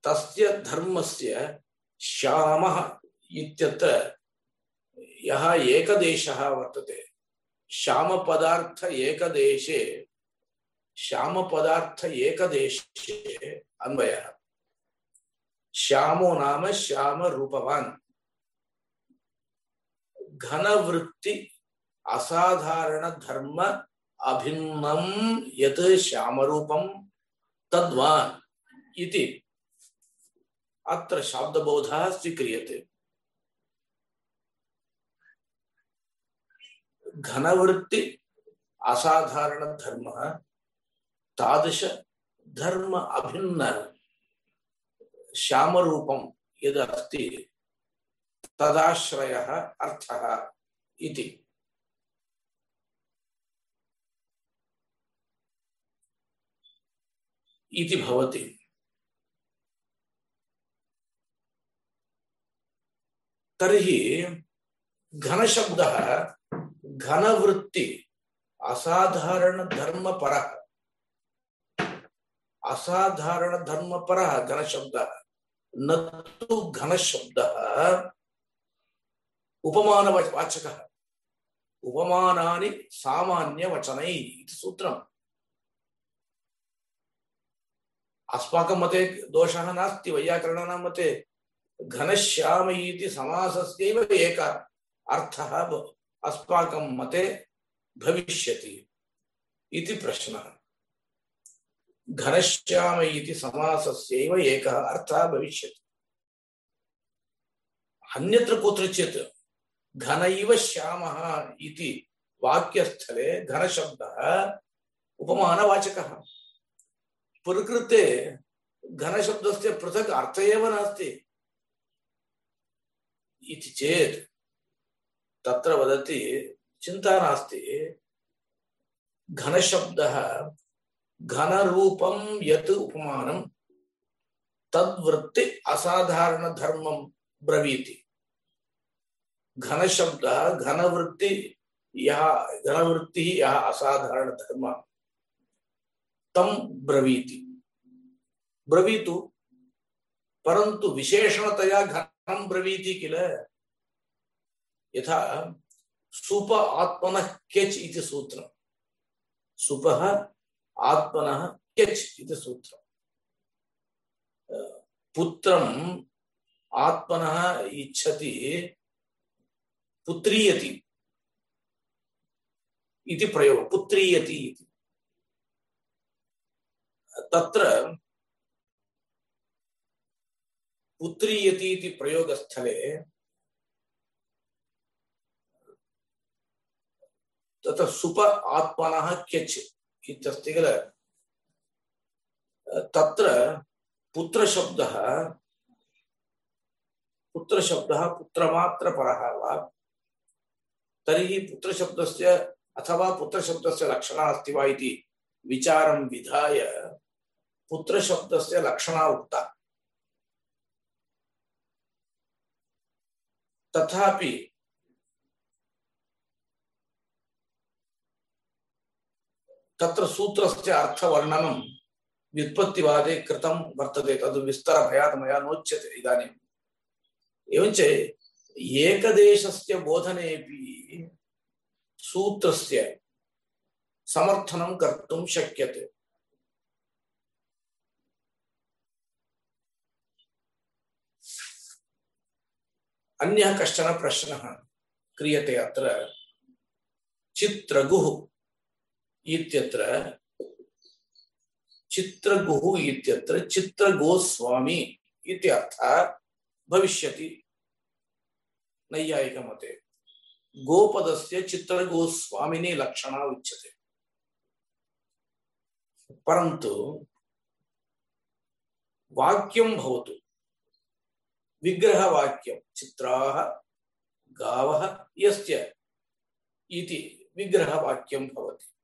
तस्य धर्मस्य श्यामः इत्यत्र यः एकदेशः वर्तते। श्यामपदार्थ एकदेशे। श्यामपदार्थ एकदेशे, अन्वयः। श्यामो नाम श्याम रूपवान् घनवृत्ति, असाधारण धर्म, अभिन्नं यत् श्यामरूपं तद्वान् इति। अत्र शाब्दबोधः स्वीक्रियते। घनवृत्ति, असाधारण धर्म, तादृश धर्म अभिन्न श्याम श्यामरूपं यदस्ति, तदाश्रयः अर्थः इति। इति भवति। तर्हि घनशब्दः घनवृत्ति असाधारण धर्म पर असाधारण धर्म पर घन शब्द न तो घन शब्द उपमान वाचक उपमानानि सामान्य वचनै इति सूत्रम् अस्माकं मते दोषः नास्ति वैयाकरणानां मते घनश्याम इति समासस्यैव एक अर्थः अस्माकं मते भविष्यति इति प्रश्नः। घनश्याम इति समासस्यैव एकः अर्थः भविष्यति। अन्यत्र कुत्रचित् घन इव श्यामः इति वाक्यस्थले घनशब्दः उपमानवाचकः। प्रकृते घनशब्दस्य पृथक् अर्थ एव नास्ति। इति चेत् तत्र वदति चिंता नास्ति। घनशब्दः, घनरूपं यत् उपमानं, तद्वृत्ति असाधारण धर्मं ब्रवीति। घनशब्दः, घनवृत्ति यः, घनवृत्तिः यः असाधारण धर्म तं ब्रवीति। ब्रवीतु, परन्तु विशेषणतया घनं ब्रवीति किल? यथा सुप आत्मनः केच् इति सूत्र। सुपः आत्मनः केच् इति सूत्रम् पुत्रं आत्मनः इच्छति पुत्रीयति इति प्रयोग, पुत्रीयति इति। तत्र पुत्रीयति इति प्रयोगस्थले तत्र सुप आत्मनः क्यच् इत्यस्ति किल तत्र पुत्रशब्दः पुत्रशब्दः पुत्रमात्रपरः वा? तर्हि पुत्रशब्दस्य अथवा पुत्रशब्दस्य लक्षणा अस्ति वा इति विचारं विधाय पुत्रशब्दस्य लक्षणा उक्ता। तथापि तत्र सूत्रस्य अर्थवर्णनं व्युत्पत्तिवादे कृतं वर्तते, तद् विस्तरभयात् मया नोच्यते इदानीम् एवञ्च एकदेशस्य बोधनेपि सूत्रस्य समर्थनं कर्तुं शक्यते। अन्यः कश्चन प्रश्नः क्रियते अत्र। चित्रगुः इत्यत्र चित्रगुः इत्यत्र चित्रगोस्वामी इत्यर्थः भविष्यति। नैयायिकमते। गोपदस्य चित्रगोस्वामिनी लक्षणा उच्यते। परन्तु वाक्यं भवतु। विग्रहवाक्यं, चित्राः, गावः, यस्य इति विग्रहवाक्यं भवति।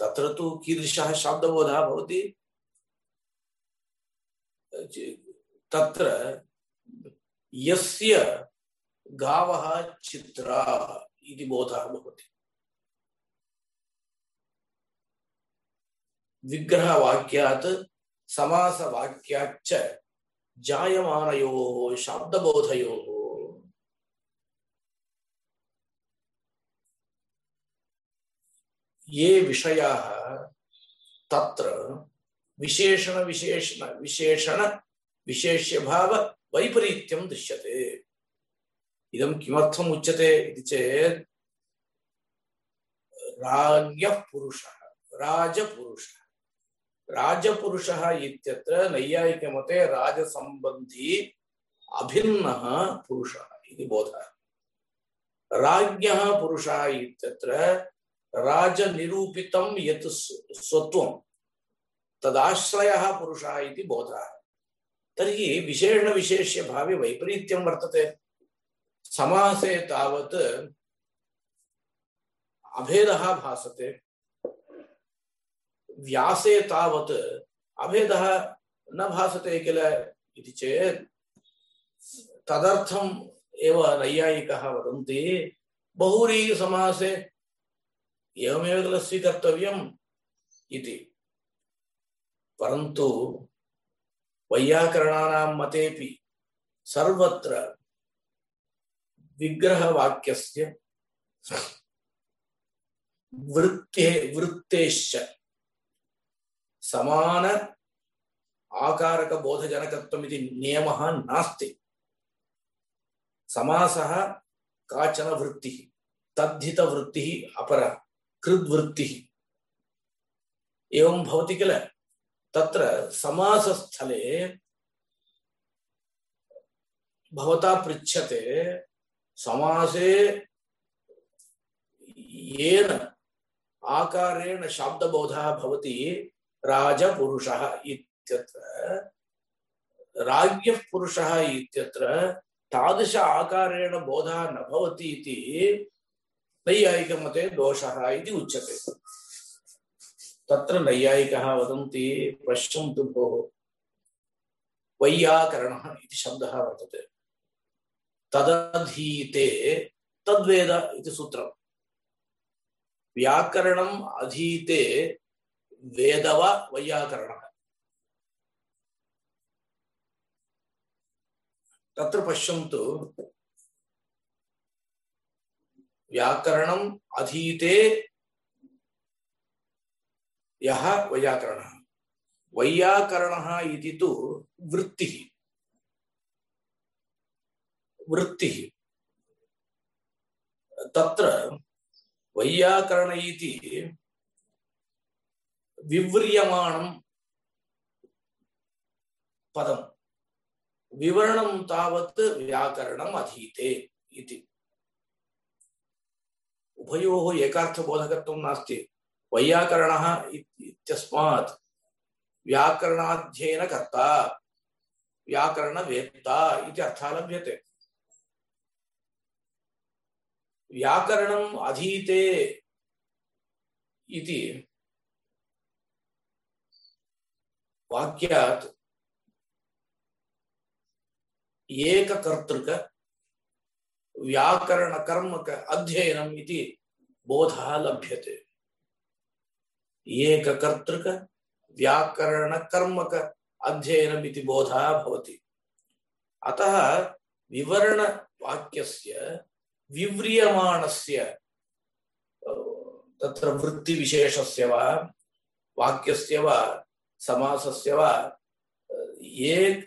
तत्र तु कीदृशः शाब्दबोधः भवति? तत्र यस्य गावः चित्राः इति बोधः भवति। विग्रहवाक्यात्, समासवाक्याच्च जायमानयोः, शाब्दबोधयोः ये विषयाः तत्र विशेषण विशेषण विशेषण विशेष्यभाव वैपरीत्यं दृश्यते। इदं किमर्थम् उच्यते इति चेत् राज्ञः पुरुषः राजपुरुषः। राजपुरुषः इत्यत्र नैयायिकमते राजसम्बन्धी अभिन्नः पुरुषः इति बोधः। राज्ञः पुरुषः इत्यत्र राजनिरूपितं यत् स्वत्वं तदाश्रयः पुरुषः बोधः। तर्हि विशेषणविशेष्यभावे वैपरीत्यं वर्तते। समासे तावत् अभेदः भासते। व्यासे तावत् अभेदः न भासते किल इति चेत् तदर्थम् एव नैयायिकः वदन्ति। बहुव्रीहिसमासे एवमेव किल स्वीकर्तव्यम् इति। परन्तु वैयाकरणानां मतेपि सर्वत्र विग्रहवाक्यस्य वृत्ते, वृत्तेश्च समान आकारक बोधजनकत्वम् इति नियमः नास्ति। समासः काचन वृत्तिः, तद्धितवृत्तिः अपरा। कृद्वृत्तिः। एवं भवति किल? तत्र समासस्थले भवता पृच्छते, समासे येन आकारेण शाब्दबोधः भवति राजपुरुषः इत्यत्र राज्ञः पुरुषः इत्यत्र तादृश आकारेण बोधः न भवति इति नैयायिकमते दोषः इति उच्यते। तत्र नैयायिकः वदन्ति, पश्यन्तु भोः। वैयाकरणः इति शब्दः वर्तते। तदधीते, तद्वेद इति सूत्रम्। व्याकरणम् अधीते, वेदव वैयाकरणः। तत्र पश्यन्तु व्याकरणम् अधीते यः वृत्तिः। तत्र वैयाकरण इति विव्रियमाणं पदं विवरणं तावत् व्याकरणम् अधीते इति। उभयोः एकार्थबोधकत्वं नास्ति। वैयाकरणः इत्यस्मात् व्याकरणाध्ययनकर्ता व्याकरणवेत्ता इति अर्थः लभ्यते। व्याकरणम् अधीते इति वाक्यात् एककर्तृक व्याकरणकर्मक अध्ययनम् इति बोधः लभ्यते। एककर्तृक व्याकरणकर्मक अध्ययनम् इति बोधः भवति। अतः विवरण विवरणवाक्यस्य विव्रियमाणस्य तत्र वृत्तिविशेषस्य वा, वाक्यस्य वा, समासस्य वा एक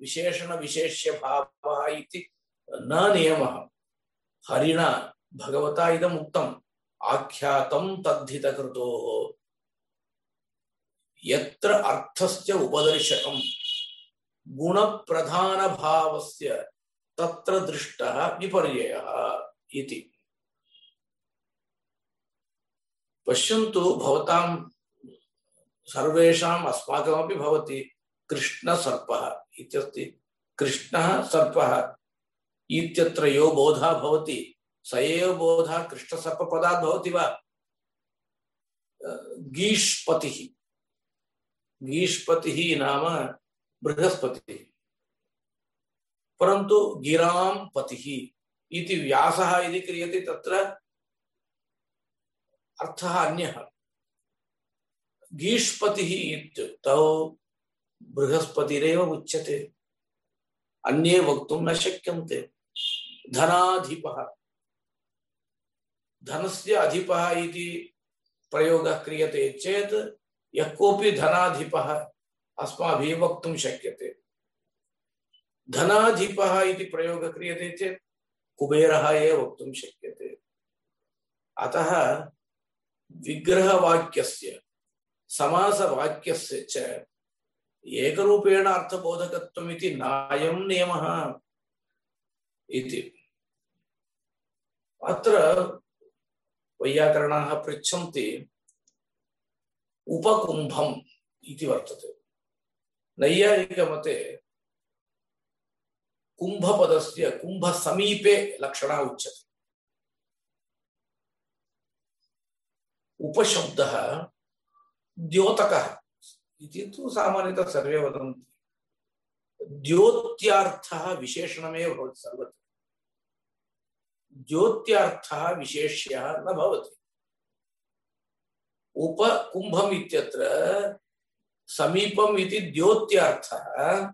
विशेषण विशेष्य भावः इति न नियमः। हरिणा, भगवता इदम् उक्तम्। आख्यातं तद्धितकृतोः। यत्र अर्थस्य उपदर्शकं गुणप्रधानभावस्य तत्र दृष्टः विपर्ययः इति। पश्यन्तु भवतां सर्वेषाम् अस्माकमपि भवति कृष्णसर्पः इत्यस्ति। कृष्णः सर्पः इत्यत्र यो बोधः भवति। स एव बोधः कृष्णसर्पपदात् भवति वा? गीष्पतिः। गीष्पतिः नाम बृहस्पतिः। परन्तु गिरां पतिः इति व्यासः यदि क्रियते तत्र अर्थः अन्यः। गीष्पतिः इत्युक्तौ बृहस्पतिरेव उच्यते। अन्ये वक्तुं न शक्यन्ते। धनाधिपः। धनस्य अधिपः इति प्रयोगः क्रियते चेत् यः कोऽपि धनाधिपः अस्माभिः वक्तुं शक्यते। धनाधिपः इति प्रयोगः क्रियते चेत् कुबेरः एव वक्तुं शक्यते। अतः विग्रहवाक्यस्य, समासवाक्यस्य च एकरूपेण अर्थबोधकत्वम् अत्र वैयाकरणाः पृच्छन्ति उपकुम्भम् इति वर्तते। नैयायिकमते कुम्भपदस्य कुम्भसमीपे लक्षणा उच्यते। उपशब्दः द्योतकः इति तु सामान्यतः सर्वे वदन्ति। द्योत्यार्थः विशेषणमेव भवति सर्वत्र। द्योत्यार्थः विशेष्यः न भवति। उपकुम्भम् इत्यत्र समीपम् इति द्योत्यार्थः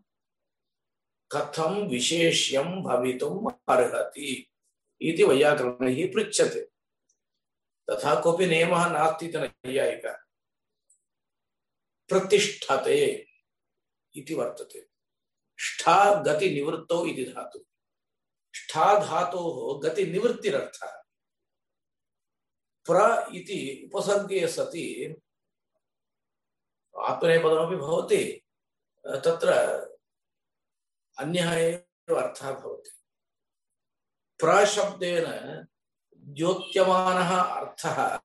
कथं विशेष्यं भवितुम् अर्हति इति वैयाकरणैः पृच्छते। तथा कोऽपि नियमः नास्ति इति नैयायिकः। प्रतिष्ठते इति वर्तते। ष्ठा गतिनिवृत्तौ इति धातुः। ष्ठा धातोः गतिनिवृत्तिरर्थः। प्र इति उपसर्गे सति। आत्मनेपदमपि भवति, तत्र अन्यः एव अर्थः भवति। प्रशब्देन द्योत्यमानः अर्थः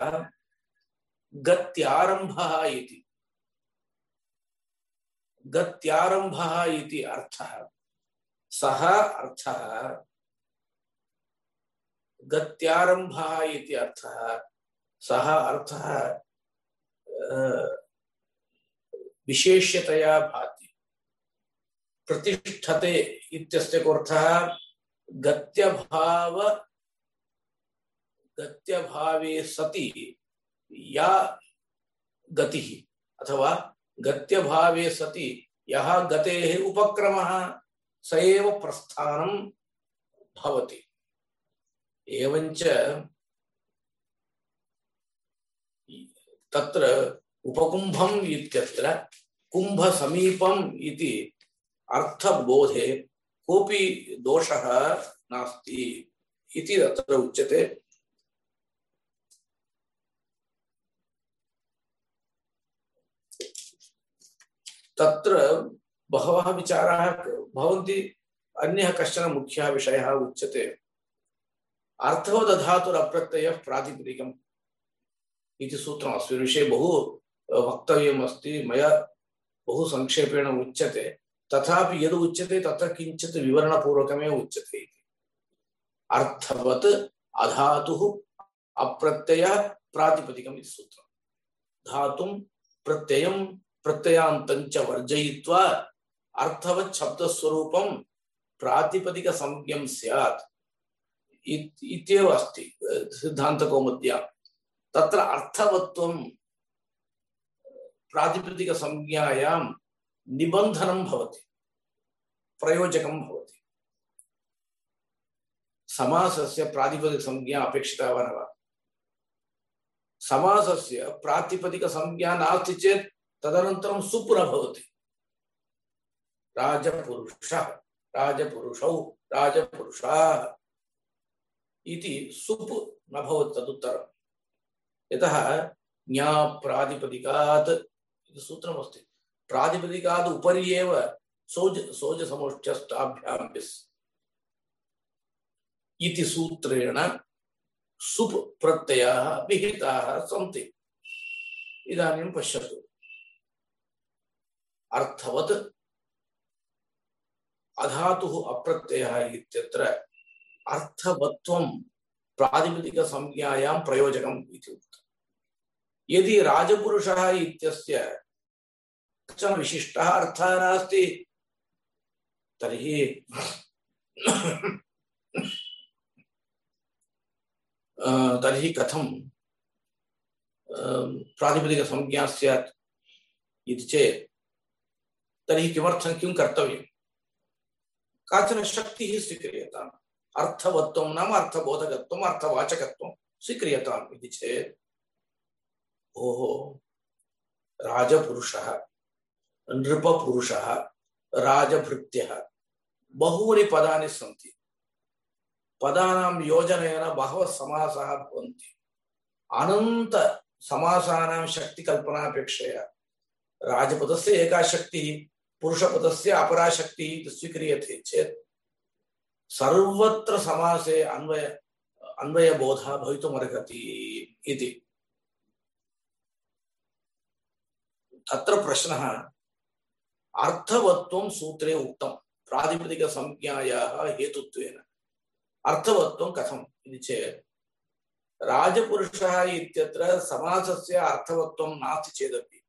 गत्यारम्भः इति। गत्यारम्भः इति अर्थः। सः अर्थः गत्यारम्भः इति अर्थः। सः अर्थः विशेष्यतया भाति। प्रतिष्ठते इत्यस्य अर्थः गत्यभाव, गत्यभावे सति या गतिः, अथवा गत्यभावे सति यः गतेः उपक्रमः, स एव प्रस्थानं भवति। एवञ्च तत्र उपकुम्भम् इत्यत्र कुम्भसमीपम् इति अर्थबोधे कोऽपि दोषः नास्ति इति तत्र उच्यते। तत्र बहवः विचाराः भवन्ति, अन्यः कश्चन मुख्यः विषयः उच्यते। अर्थवदधातुरप्रत्ययः प्रातिपदिकम् इति सूत्रम् अस्मिन् विषये बहु अस्ति। मया बहु संक्षेपेण उच्यते। तथापि यद् उच्यते, तत्र किञ्चित् विवरणपूर्वकमेव उच्यते इति। अर्थवत् अधातुः अप्रत्ययः प्रातिपदिकम् इति सूत्रम्। धातुं प्रत्ययं प्रत्ययान्तञ्च वर्जयित्वा अर्थवत् शब्दस्वरूपं प्रातिपदिकसंज्ञं स्यात्। इत्येव अस्ति सिद्धान्तकौमुद्या तत्र अर्थवत्वं, प्रातिपदिकसंज्ञायां निबन्धनं भवति, प्रयोजकं भवति। समासस्य प्रातिपदिकसंज्ञा अपेक्षिता वा न वा? समासस्य प्रातिपदिकसंज्ञा नास्ति चेत् तदनन्तरं सुप् न भवति। राजपुरुषः, राजपुरुषौ, राजपुरुषाः। इति सुप् न भवति तदुत्तरम् यतः ज्ञा प्रातिपदिकात् इति सूत्रमस्ति। प्रातिपदिकात् उपरि एव सोज सोजसमुष्ठ्यस्ताभ्यां इति सूत्रेण सुप् प्रत्ययाः विहिताः सन्ति। इदानीं पश्यतु। अर्थवत् अधातुः अप्रत्ययः इत्यत्र अर्थवत्वं प्रातिपदिकसंज्ञायां प्रयोजकम् उक्तम्। यदि राजपुरुषः इत्यस्य कश्चन विशिष्टः अर्थः नास्ति, तर्हि तर्हि कथं प्रातिपदिकसंज्ञा स्यात् इति चेत्, तर्हि किमर्थं किं कर्तव्यं काचन शक्तिः स्वीक्रियताम्। अर्थवत्वं नाम अर्थबोधकत्वम् अर्थवाचकत्वं स्वीक्रियताम् इति चेत् ओः राजपुरुषः, नृपपुरुषः, राजभृत्यः, बहूनि पदानि सन्ति। पदानां योजनेन बहवः समासाः भवन्ति। अनन्त समासानां शक्तिकल्पनापेक्षया राजपदस्य एका शक्तिः, पुरुषपदस्य अपरा शक्तिः स्वीक्रियते चेत् सर्वत्र समासे अन्वय, अन्वयबोधः भवितुमर्हति इति। तत्र प्रश्नः अर्थवत्वं सूत्रे उक्तं, प्रातिपदिकसंज्ञायाः हेतुत्वेन। अर्थवत्वं कथम् इति चेत्, राजपुरुषः इत्यत्र समासस्य अर्थवत्वं नास्ति चेदपि,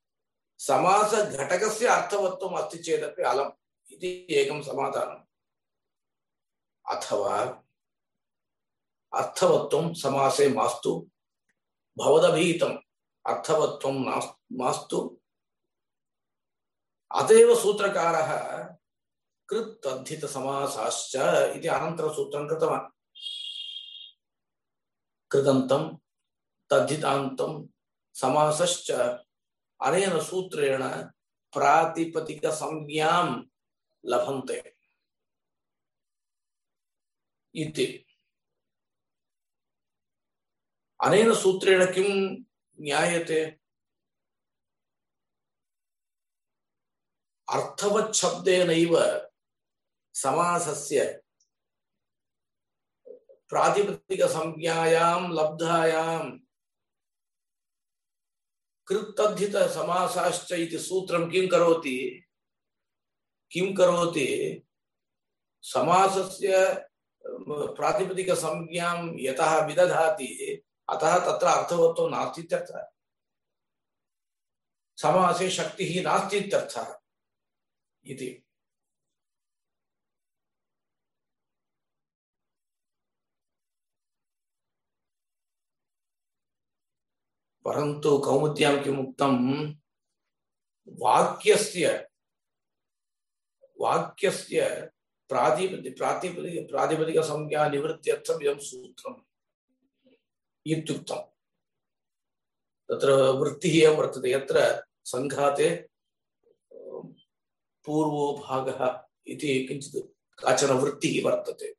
समासघटकस्य अर्थवत्वम् अस्ति चेदपि अलम् इति एकं समाधानम्। अथवा अर्थवत्वं समासे मास्तु भवदभीतम् अर्थवत्वं मास्तु। अतएव सूत्रकारः कृत् तद्धित समासाश्च इति अनन्तरसूत्रं कृतवान्। कृदन्तं, तद्धितान्तं, समासश्च, अनेन सूत्रेण प्रातिपदिकसंज्ञां लभन्ते। इति। अनेन सूत्रेण किं ज्ञायते? अर्थवच्छब्देनैव समासस्य प्रातिपदिकसंज्ञायां लब्धायां कृत्तद्धितसमासाश्च इति सूत्रं किं करोति? किं करोति? समासस्य प्रातिपदिकसंज्ञां यतः विदधाति। अतः तत्र अर्थवत्वं नास्ति इत्यर्थः समासे शक्तिः नास्ति इत्यर्थः इति। परन्तु कौमुद्यां किम् उक्तं? वाक्यस्य वाक्यस्य प्रातिपदि प्रातिपदिक प्रातिपदिकसंज्ञा निवृत्त्यर्थम् इदं सूत्रम् इत्युक्तं तत्र वृत्तिः एवं वर्तते। यत्र सङ्घाते अं, पूर्वो भागः इति किञ्चित् काचन वृत्तिः वर्तते।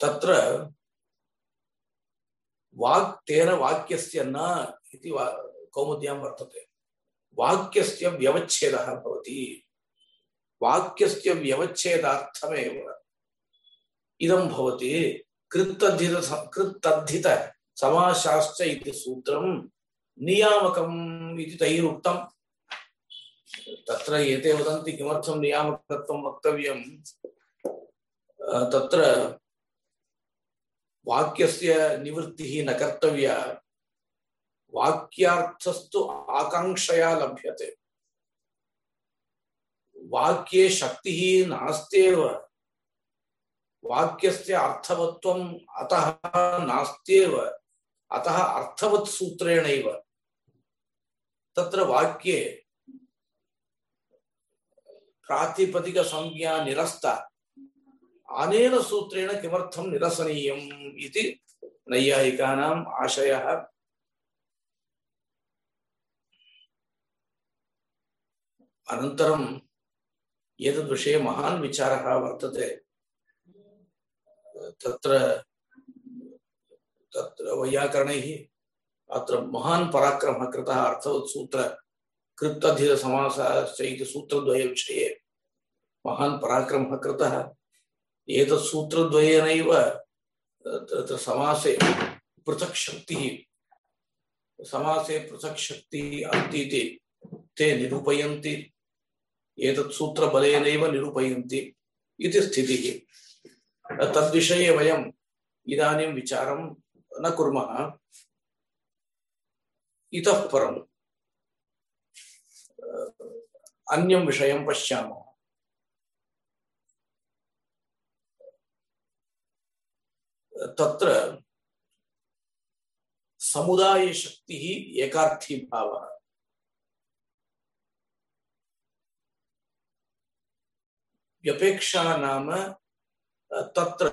तत्र वाक्, तेन वाक्यस्य न इति कौमुद्यां वर्तते। वाक्यस्य व्यवच्छेदः भवति। वाक्यस्य व्यवच्छेदार्थमेव। इदं भवति कृत्तद्धित कृत्तद्धित समाशाश्च इति सूत्रं नियामकम् इति तैः उक्तम् तत्र एते वदन्ति किमर्थं नियामकत्वं वक्तव्यं? तत्र वाक्यस्य निवृत्तिः न कर्तव्या। वाक्यार्थस्तु आकाङ्क्षया लभ्यते। वाक्ये शक्तिः नास्त्येव। वाक्यस्य अर्थवत्वम् अतः नास्त्येव। अतः अर्थवत् सूत्रेणैव। तत्र वाक्ये प्रातिपदिकसंज्ञा निरस्ता। अनेन सूत्रेण किमर्थं निरसनीयम् इति नैयायिकानाम् आशयः। अनन्तरम् एतद्विषये महान् विचारः वर्तते। तत्र तत्र वैयाकरणैः अत्र महान् पराक्रमः कृतः अर्थवत् सूत्र कृत्तधिरसमासश्च इति सूत्रद्वयविषये महान् पराक्रमः कृतः। एतत् सूत्रद्वयेनैव, तत्र समासे पृथक् शक्तिः समासे पृथक् शक्तिः अस्ति इति ते निरूपयन्ति। एतत् सूत्रबलेनैव निरूपयन्ति इति स्थितिः। तद्विषये वयम् इदानीं विचारं न कुर्मः। इतः परम्, अन्यं विषयं पश्यामः। तत्र समुदायशक्तिः एकार्थी व्यपेक्षा नाम तत्र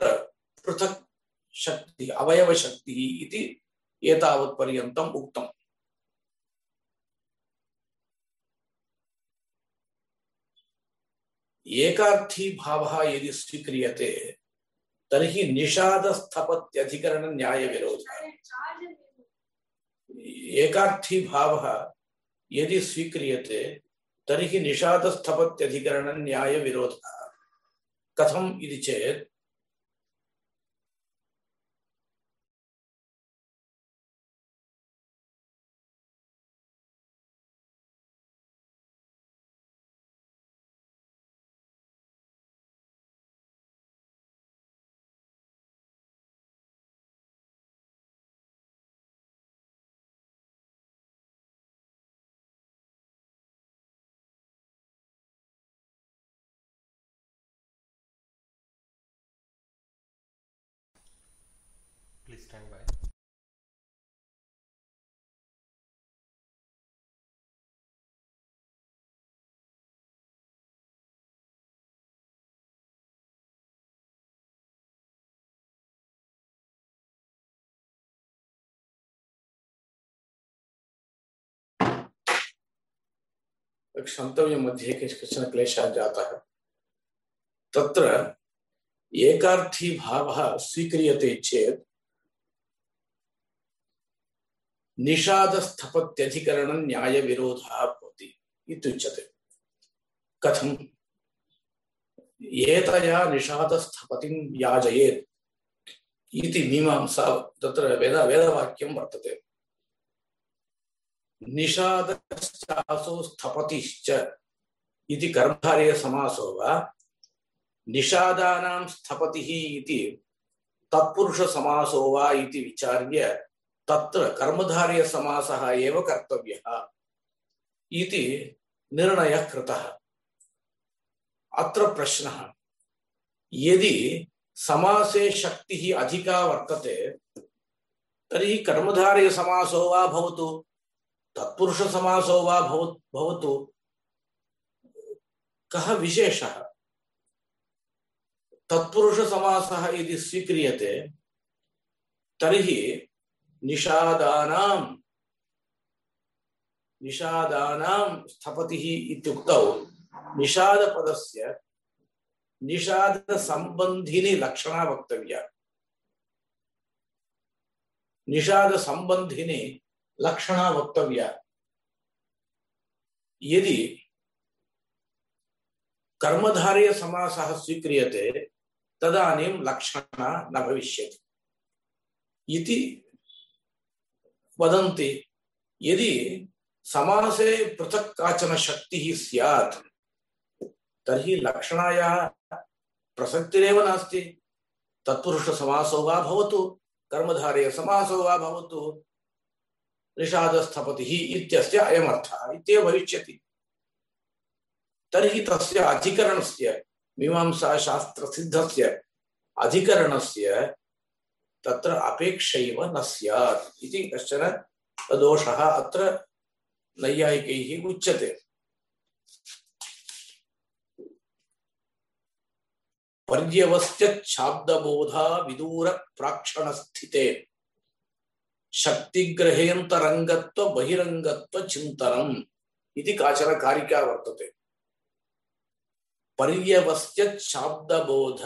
पृथक् शक्तिः, अवयवशक्तिः इति एतावत्पर्यन्तम् उक्तम्। एकार्थी भावः यदि स्वीक्रियते, तर्हि निषादस्थपत्यधिकरण न्याय विरोध एकार्थी भावः यदि स्वीक्रियते, तर्हि निषादस्थपत्यधिकरण न्याय विरोधः कथम् इति चेत् Please stand by. क्षन्तव्य मध्ये कश्चन क्लेशः जातः तत्र एकार्थी भावः स्वीक्रियते चेत् निषादस्थपत्यधिकरण न्याय विरोधः भवति इत्युच्यते। कथम्? एतया निषादस्थपतिं याजयेत् इति मीमांसा तत्र वेद, वेदवाक्यं वर्तते। निषादश्चासौ स्थपतिश्च इति कर्मधारयसमासो वा? निषादानां स्थपतिः इति तत्पुरुषसमासो वा इति विचार्य तत्र कर्मधारयसमासः एव कर्तव्यः इति निर्णयः कृतः। अत्र प्रश्नः, यदि समासे शक्तिः अधिका वर्तते, तर्हि कर्मधारयसमासो वा भवतु, तत्पुरुषसमासो वा भवतु। कः विशेषः? तत्पुरुषसमासः यदि स्वीक्रियते, तर्हि निषादानां निषादानां स्थपतिः इत्युक्तौ निषादपदस्य निषादसम्बन्धिनी लक्षणा वक्तव्या। निषाद संबंधिनी लक्षणा वक्तव्या। यदि कर्मधारय समासः स्वीक्रियते, तदानीं लक्षणा न भविष्यति। इति वदन्ति, यदि समासे पृथक् काचन शक्तिः स्यात्, तर्हि लक्षणायाः प्रसक्तिरेव नास्ति। तत्पुरुषसमासो वा भवतु कर्मधारयसमासो वा भवतु, निषादस्थपतिः इत्यस्य अयमर्थः इत्येव भविष्यति। तर्हि तस्य अधिकरणस्य, मीमांसाशास्त्रसिद्धस्य अधिकरणस्य तत्र अपेक्षैव न स्यात् इति कश्चन दोषः अत्र नैयायिकैः उच्यते। पर्यवस्यच्छाब्दबोधा विदूर प्राक्षणस्थिते शक्तिग्रहेन्तरङ्गत्व बहिरङ्गत्व चिन्तनम् इति काचन कारिका वर्तते। पर्यवस्यच्छाब्दबोध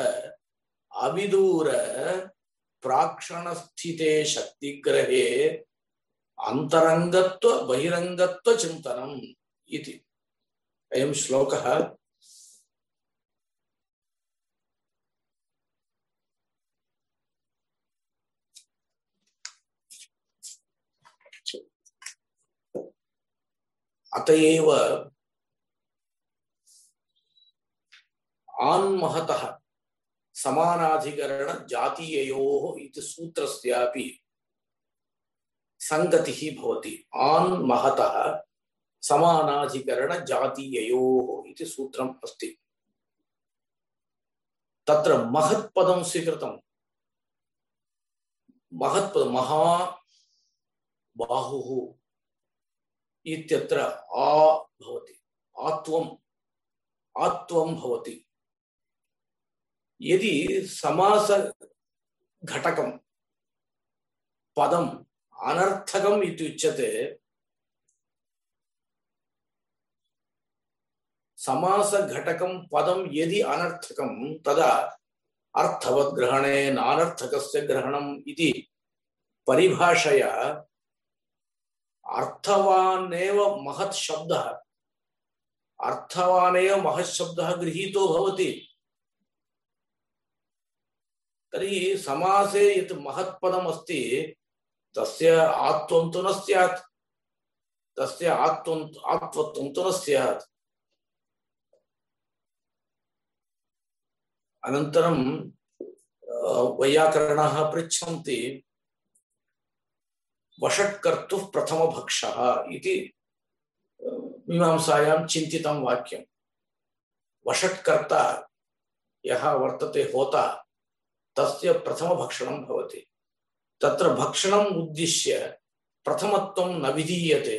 अविदूर प्राक्षणस्थिते शक्तिग्रहे अन्तरङ्गत्व बहिरङ्गत्व चिन्तनम् इति। अयं श्लोकः। अत एव आन्महतः समानाधिकरण जातीययोः इति सूत्रस्यापि सङ्गतिः भवति। आन्महतः समानाधिकरण जातीययोः इति सूत्रम् अस्ति। तत्र महत्पदं स्वीकृतं। महत्पद महा बाहुः आ भवति। आत्वं भवति। यदि समास घटकं पदम् अनर्थकम् इत्युच्यते समास घटकं पदं यदि अनर्थकं, तदा अर्थवत् ग्रहणे नानर्थकस्य ग्रहणम् इति परिभाषया अर्थवानेव महत् शब्दः, अर्थवानेव महत् शब्दः गृहीतो भवति। तर्हि समासे यत् महत्पदम् अस्ति तस्य आत्वं तु न स्यात् तस्य आत्वं आत्वत्वं तु न स्यात् अनन्तरं वैयाकरणाः पृच्छन्ति, वषट्कर्तुः प्रथमभक्षः इति मीमांसायां चिन्तितं वाक्यं वषट्कर्ता यः वर्तते होता तस्य प्रथमभक्षणं भवति। तत्र भक्षणम् उद्दिश्य प्रथमत्वं न विधीयते।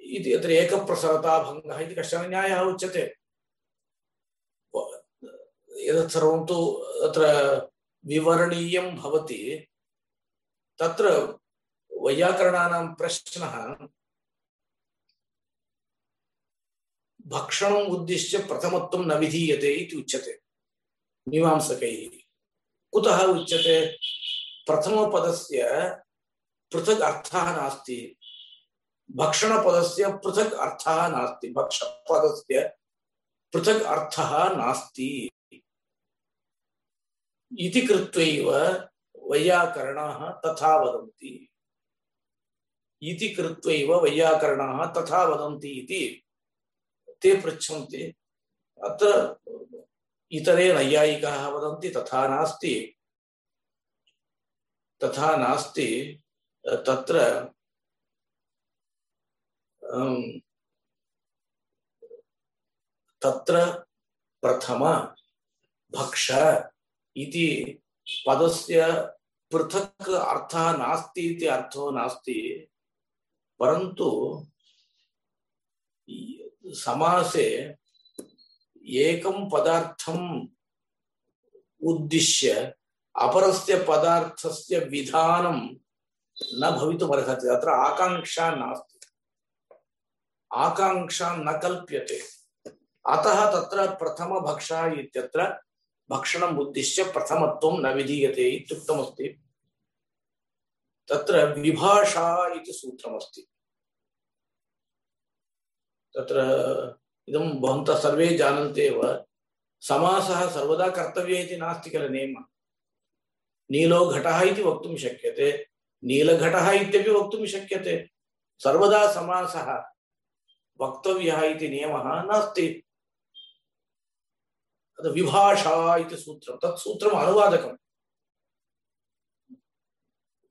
इति अत्र एकप्रसरताभङ्गः इति कश्चन न्यायः उच्यते। एतत् सर्वं तु अत्र विवरणीयं भवति। तत्र वैयाकरणानां प्रश्नः भक्षणम् उद्दिश्य प्रथमत्वं न विधीयते इति उच्यते। मीमांसकैः। कुतः उच्यते? प्रथमपदस्य पृथक् अर्थः नास्ति। भक्षणपदस्य पृथक् अर्थः नास्ति। भक्षपदस्य पृथक् अर्थः नास्ति। इति कृत्वैव वैयाकरणाः तथा वदन्ति। इति कृत्वैव वैयाकरणाः तथा वदन्ति इति ते पृच्छन्ति। अत्र इतरे नैयायिकाः वदन्ति, तथा नास्ति। तथा नास्ति। तत्र तत्र प्रथम भक्ष इति पदस्य पृथक् अर्थः नास्ति इति अर्थो नास्ति। परन्तु समासे एकं पदार्थम् उद्दिश्य अपरस्य पदार्थस्य विधानं न भवितुमर्हति अत्र आकाङ्क्षा नास्ति। आकाङ्क्षा न कल्प्यते। अतः तत्र प्रथमभक्षा इत्यत्र भक्षणम् उद्दिश्य प्रथमत्वं न विधीयते इत्युक्तमस्ति। तत्र विभाषा इति सूत्रमस्ति। तत्र इदं भवन्तः सर्वे जानन्ति एव, समासः सर्वदा कर्तव्यः इति नास्ति किल नियमः नीलो घटः इति वक्तुं शक्यते, नीलघटः इत्यपि वक्तुं शक्यते। सर्वदा समासः वक्तव्यः इति नियमः नास्ति। विभाषा इति सूत्रं, तत् सूत्रम् अनुवादकम्।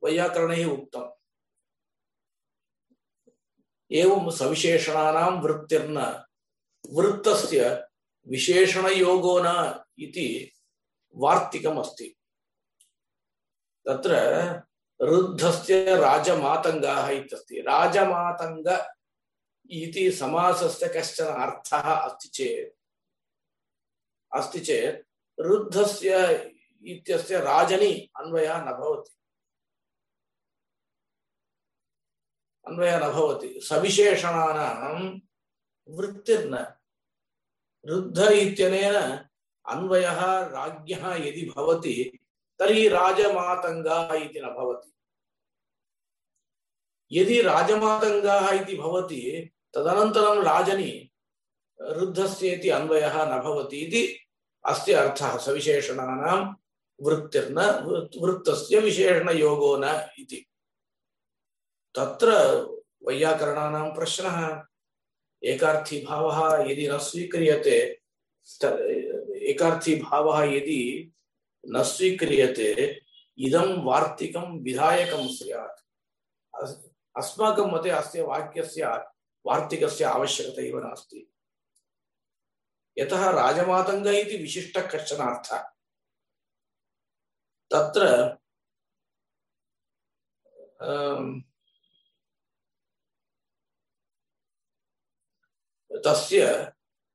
वैयाकरणैः उक्तम्। एवं सविशेषणानां वृत्तिर्न वृत्तस्य विशेषणयोगो न इति वार्तिकम् अस्ति तत्र रुद्धस्य राजमातङ्गाः इत्यस्ति। राजमातङ्ग इति समासस्य कश्चन अर्थः अस्ति चेत् अस्ति चेत् रुद्धस्य इत्यस्य राजनि अन्वयः न भवति। अन्वयः न भवति। सविशेषणानां वृत्तिर्न रुद्ध इत्यनेन अन्वयः राज्ञः यदि भवति, तर्हि राजमातङ्गाः इति न भवति। यदि राजमातङ्गाः इति भवति, तदनन्तरं राजनि रुद्धस्य इति अन्वयः न भवति इति अस्य अर्थः, सविशेषणानां वृत्तिर्न वृत्तस्य विशेषणयोगो न इति। तत्र वैयाकरणानां प्रश्नः। एकार्थी भावः यदि न स्वीक्रियते एकार्थी भावः यदि न स्वीक्रियते, इदं वार्तिकं विधायकं स्यात्। अस्माकं मते अस्य वाक्यस्य, वार्तिकस्य आवश्यकता एव नास्ति। यतः राजमातङ्ग इति विशिष्टः कश्चन अर्थः तत्र तस्य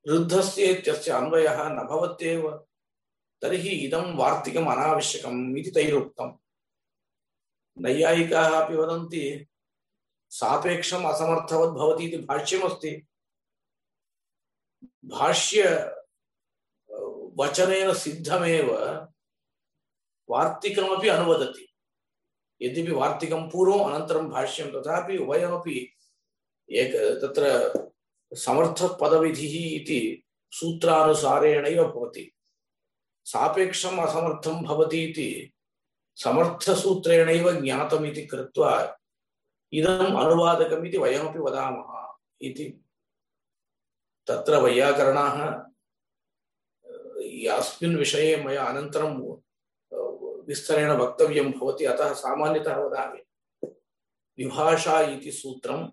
रुद्धस्य इत्यस्य अन्वयः न भवत्येव। तर्हि इदं वार्तिकम् अनावश्यकम् इति तैरुक्तम्। नैयायिकाः अपि वदन्ति, सापेक्षम् इति भाष्यमस्ति। भाष्य वचनेन सिद्धमेव वार्तिकमपि अनुवदति। यद्यपि वार्तिकं पूर्वम् अनन्तरं भाष्यं तथापि उभयमपि एक, तत्र समर्थपदविधिः इति सूत्रानुसारेणैव भवति। सापेक्षम् असमर्थं भवति इति समर्थसूत्रेणैव ज्ञातमिति कृत्वा इदम् अनुवादकमिति वयमपि वदामः इति। तत्र वैयाकरणाः अस्मिन् विषये मया अनन्तरं विस्तरेण वक्तव्यं भवति, अतः सामान्यतः वदामि। विभाषा इति सूत्रं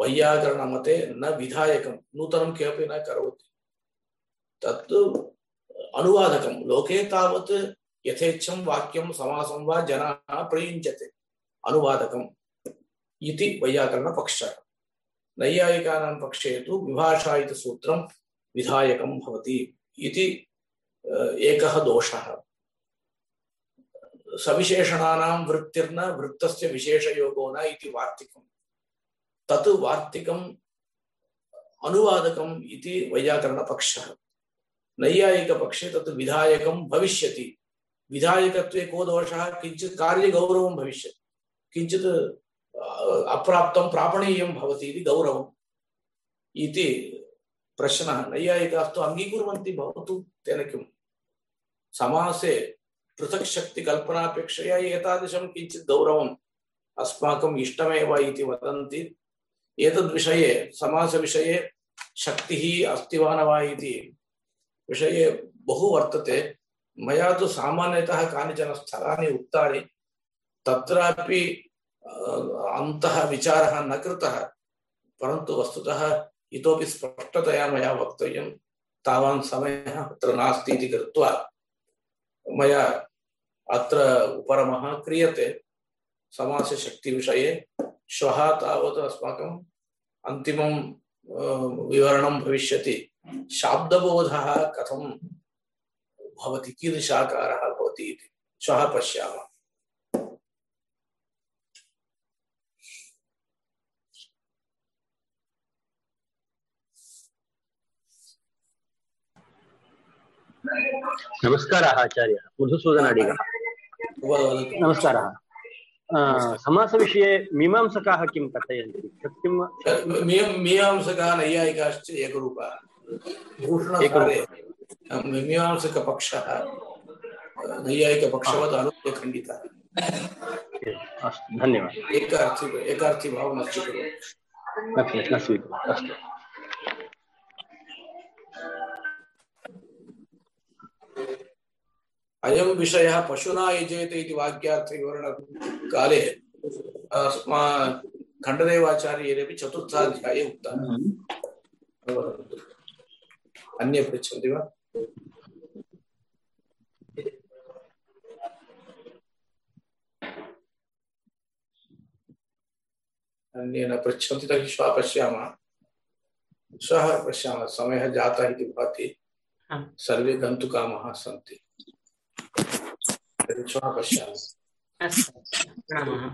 वैयाकरणमते न विधायकं, नूतनं किमपि न करोति। अनुवादकं, लोके तावत् यथेच्छं वाक्यं, समासं वा जनाः प्रयुञ्जते। अनुवादकम् इति वैयाकरणपक्षः। पक्षे तु विभाषा इति सूत्रं विधायकं एकः दोषः। सविशेषणानां वृत्तिर्न वृत्तस्य विशेषयोगो न इति तत् वार्तिकम् अनुवादकम् इति वैयाकरणपक्षः नैयायिकपक्षे तत् विधायकं भविष्यति। विधायकत्वे को दोषः? किञ्चित् कार्यगौरवं भविष्यति। किञ्चित् अप्राप्तं प्रापणीयं भवति इति गौरवम् इति प्रश्नः। नैयायिकास्तु अङ्गीकुर्वन्ति, भवतु तेन किं समासे पृथक् एतादृशं किञ्चित् गौरवम् अस्माकम् इष्टमेव इति वदन्ति एतद्विषये समासविषये शक्तिः अस्ति वा न वा इति विषये बहु वर्तते। मया तु सामान्यतः कानिचन स्थलानि उक्तानि, तत्रापि अन्तः विचारः न कृतः, परन्तु वस्तुतः इतोपि स्पष्टतया मया वक्तव्यं, तावान् समयः अत्र नास्ति इति कृत्वा मया अत्र उपरमः क्रियते समासशक्तिविषये श्वः तावत् अस्माकम् अन्तिमं विवरणं भविष्यति। शाब्दबोधः कथं भवति? कीदृशाकारः भवति इति। श्वः पश्यामः। नमस्कारः आचार्यः। मधुसूदन अडिगः नमस्कारः। समासविषये मीमांसकाः किं कथयन्ति? शक्तिं मीमांसकाः नैयायिकाश्च एकरूपा। भूषणसारे मीमांसकपक्षः नैयायिकपक्षवत् अनुत्य खण्डितः। अस्तु धन्यवादः। एकार्थी एकार्थी भावं न स्वीकरोमि न न अस्तु। अयं विषयः पशुना यजेत इति वाक्यार्थविवरणकाले अस्मा खण्डदेवाचार्यैरपि चतुर्थाध्याये उक्तः अन्ये पृच्छन्ति वा? अन्ये न पृच्छन्ति तर्हि श्वः पश्यामः। श्वः पश्यामः समयः जातः इति भाति। सर्वे गन्तुकामः सन्ति। तर्हि श्वः पश्यामः अस्तु प्रणामः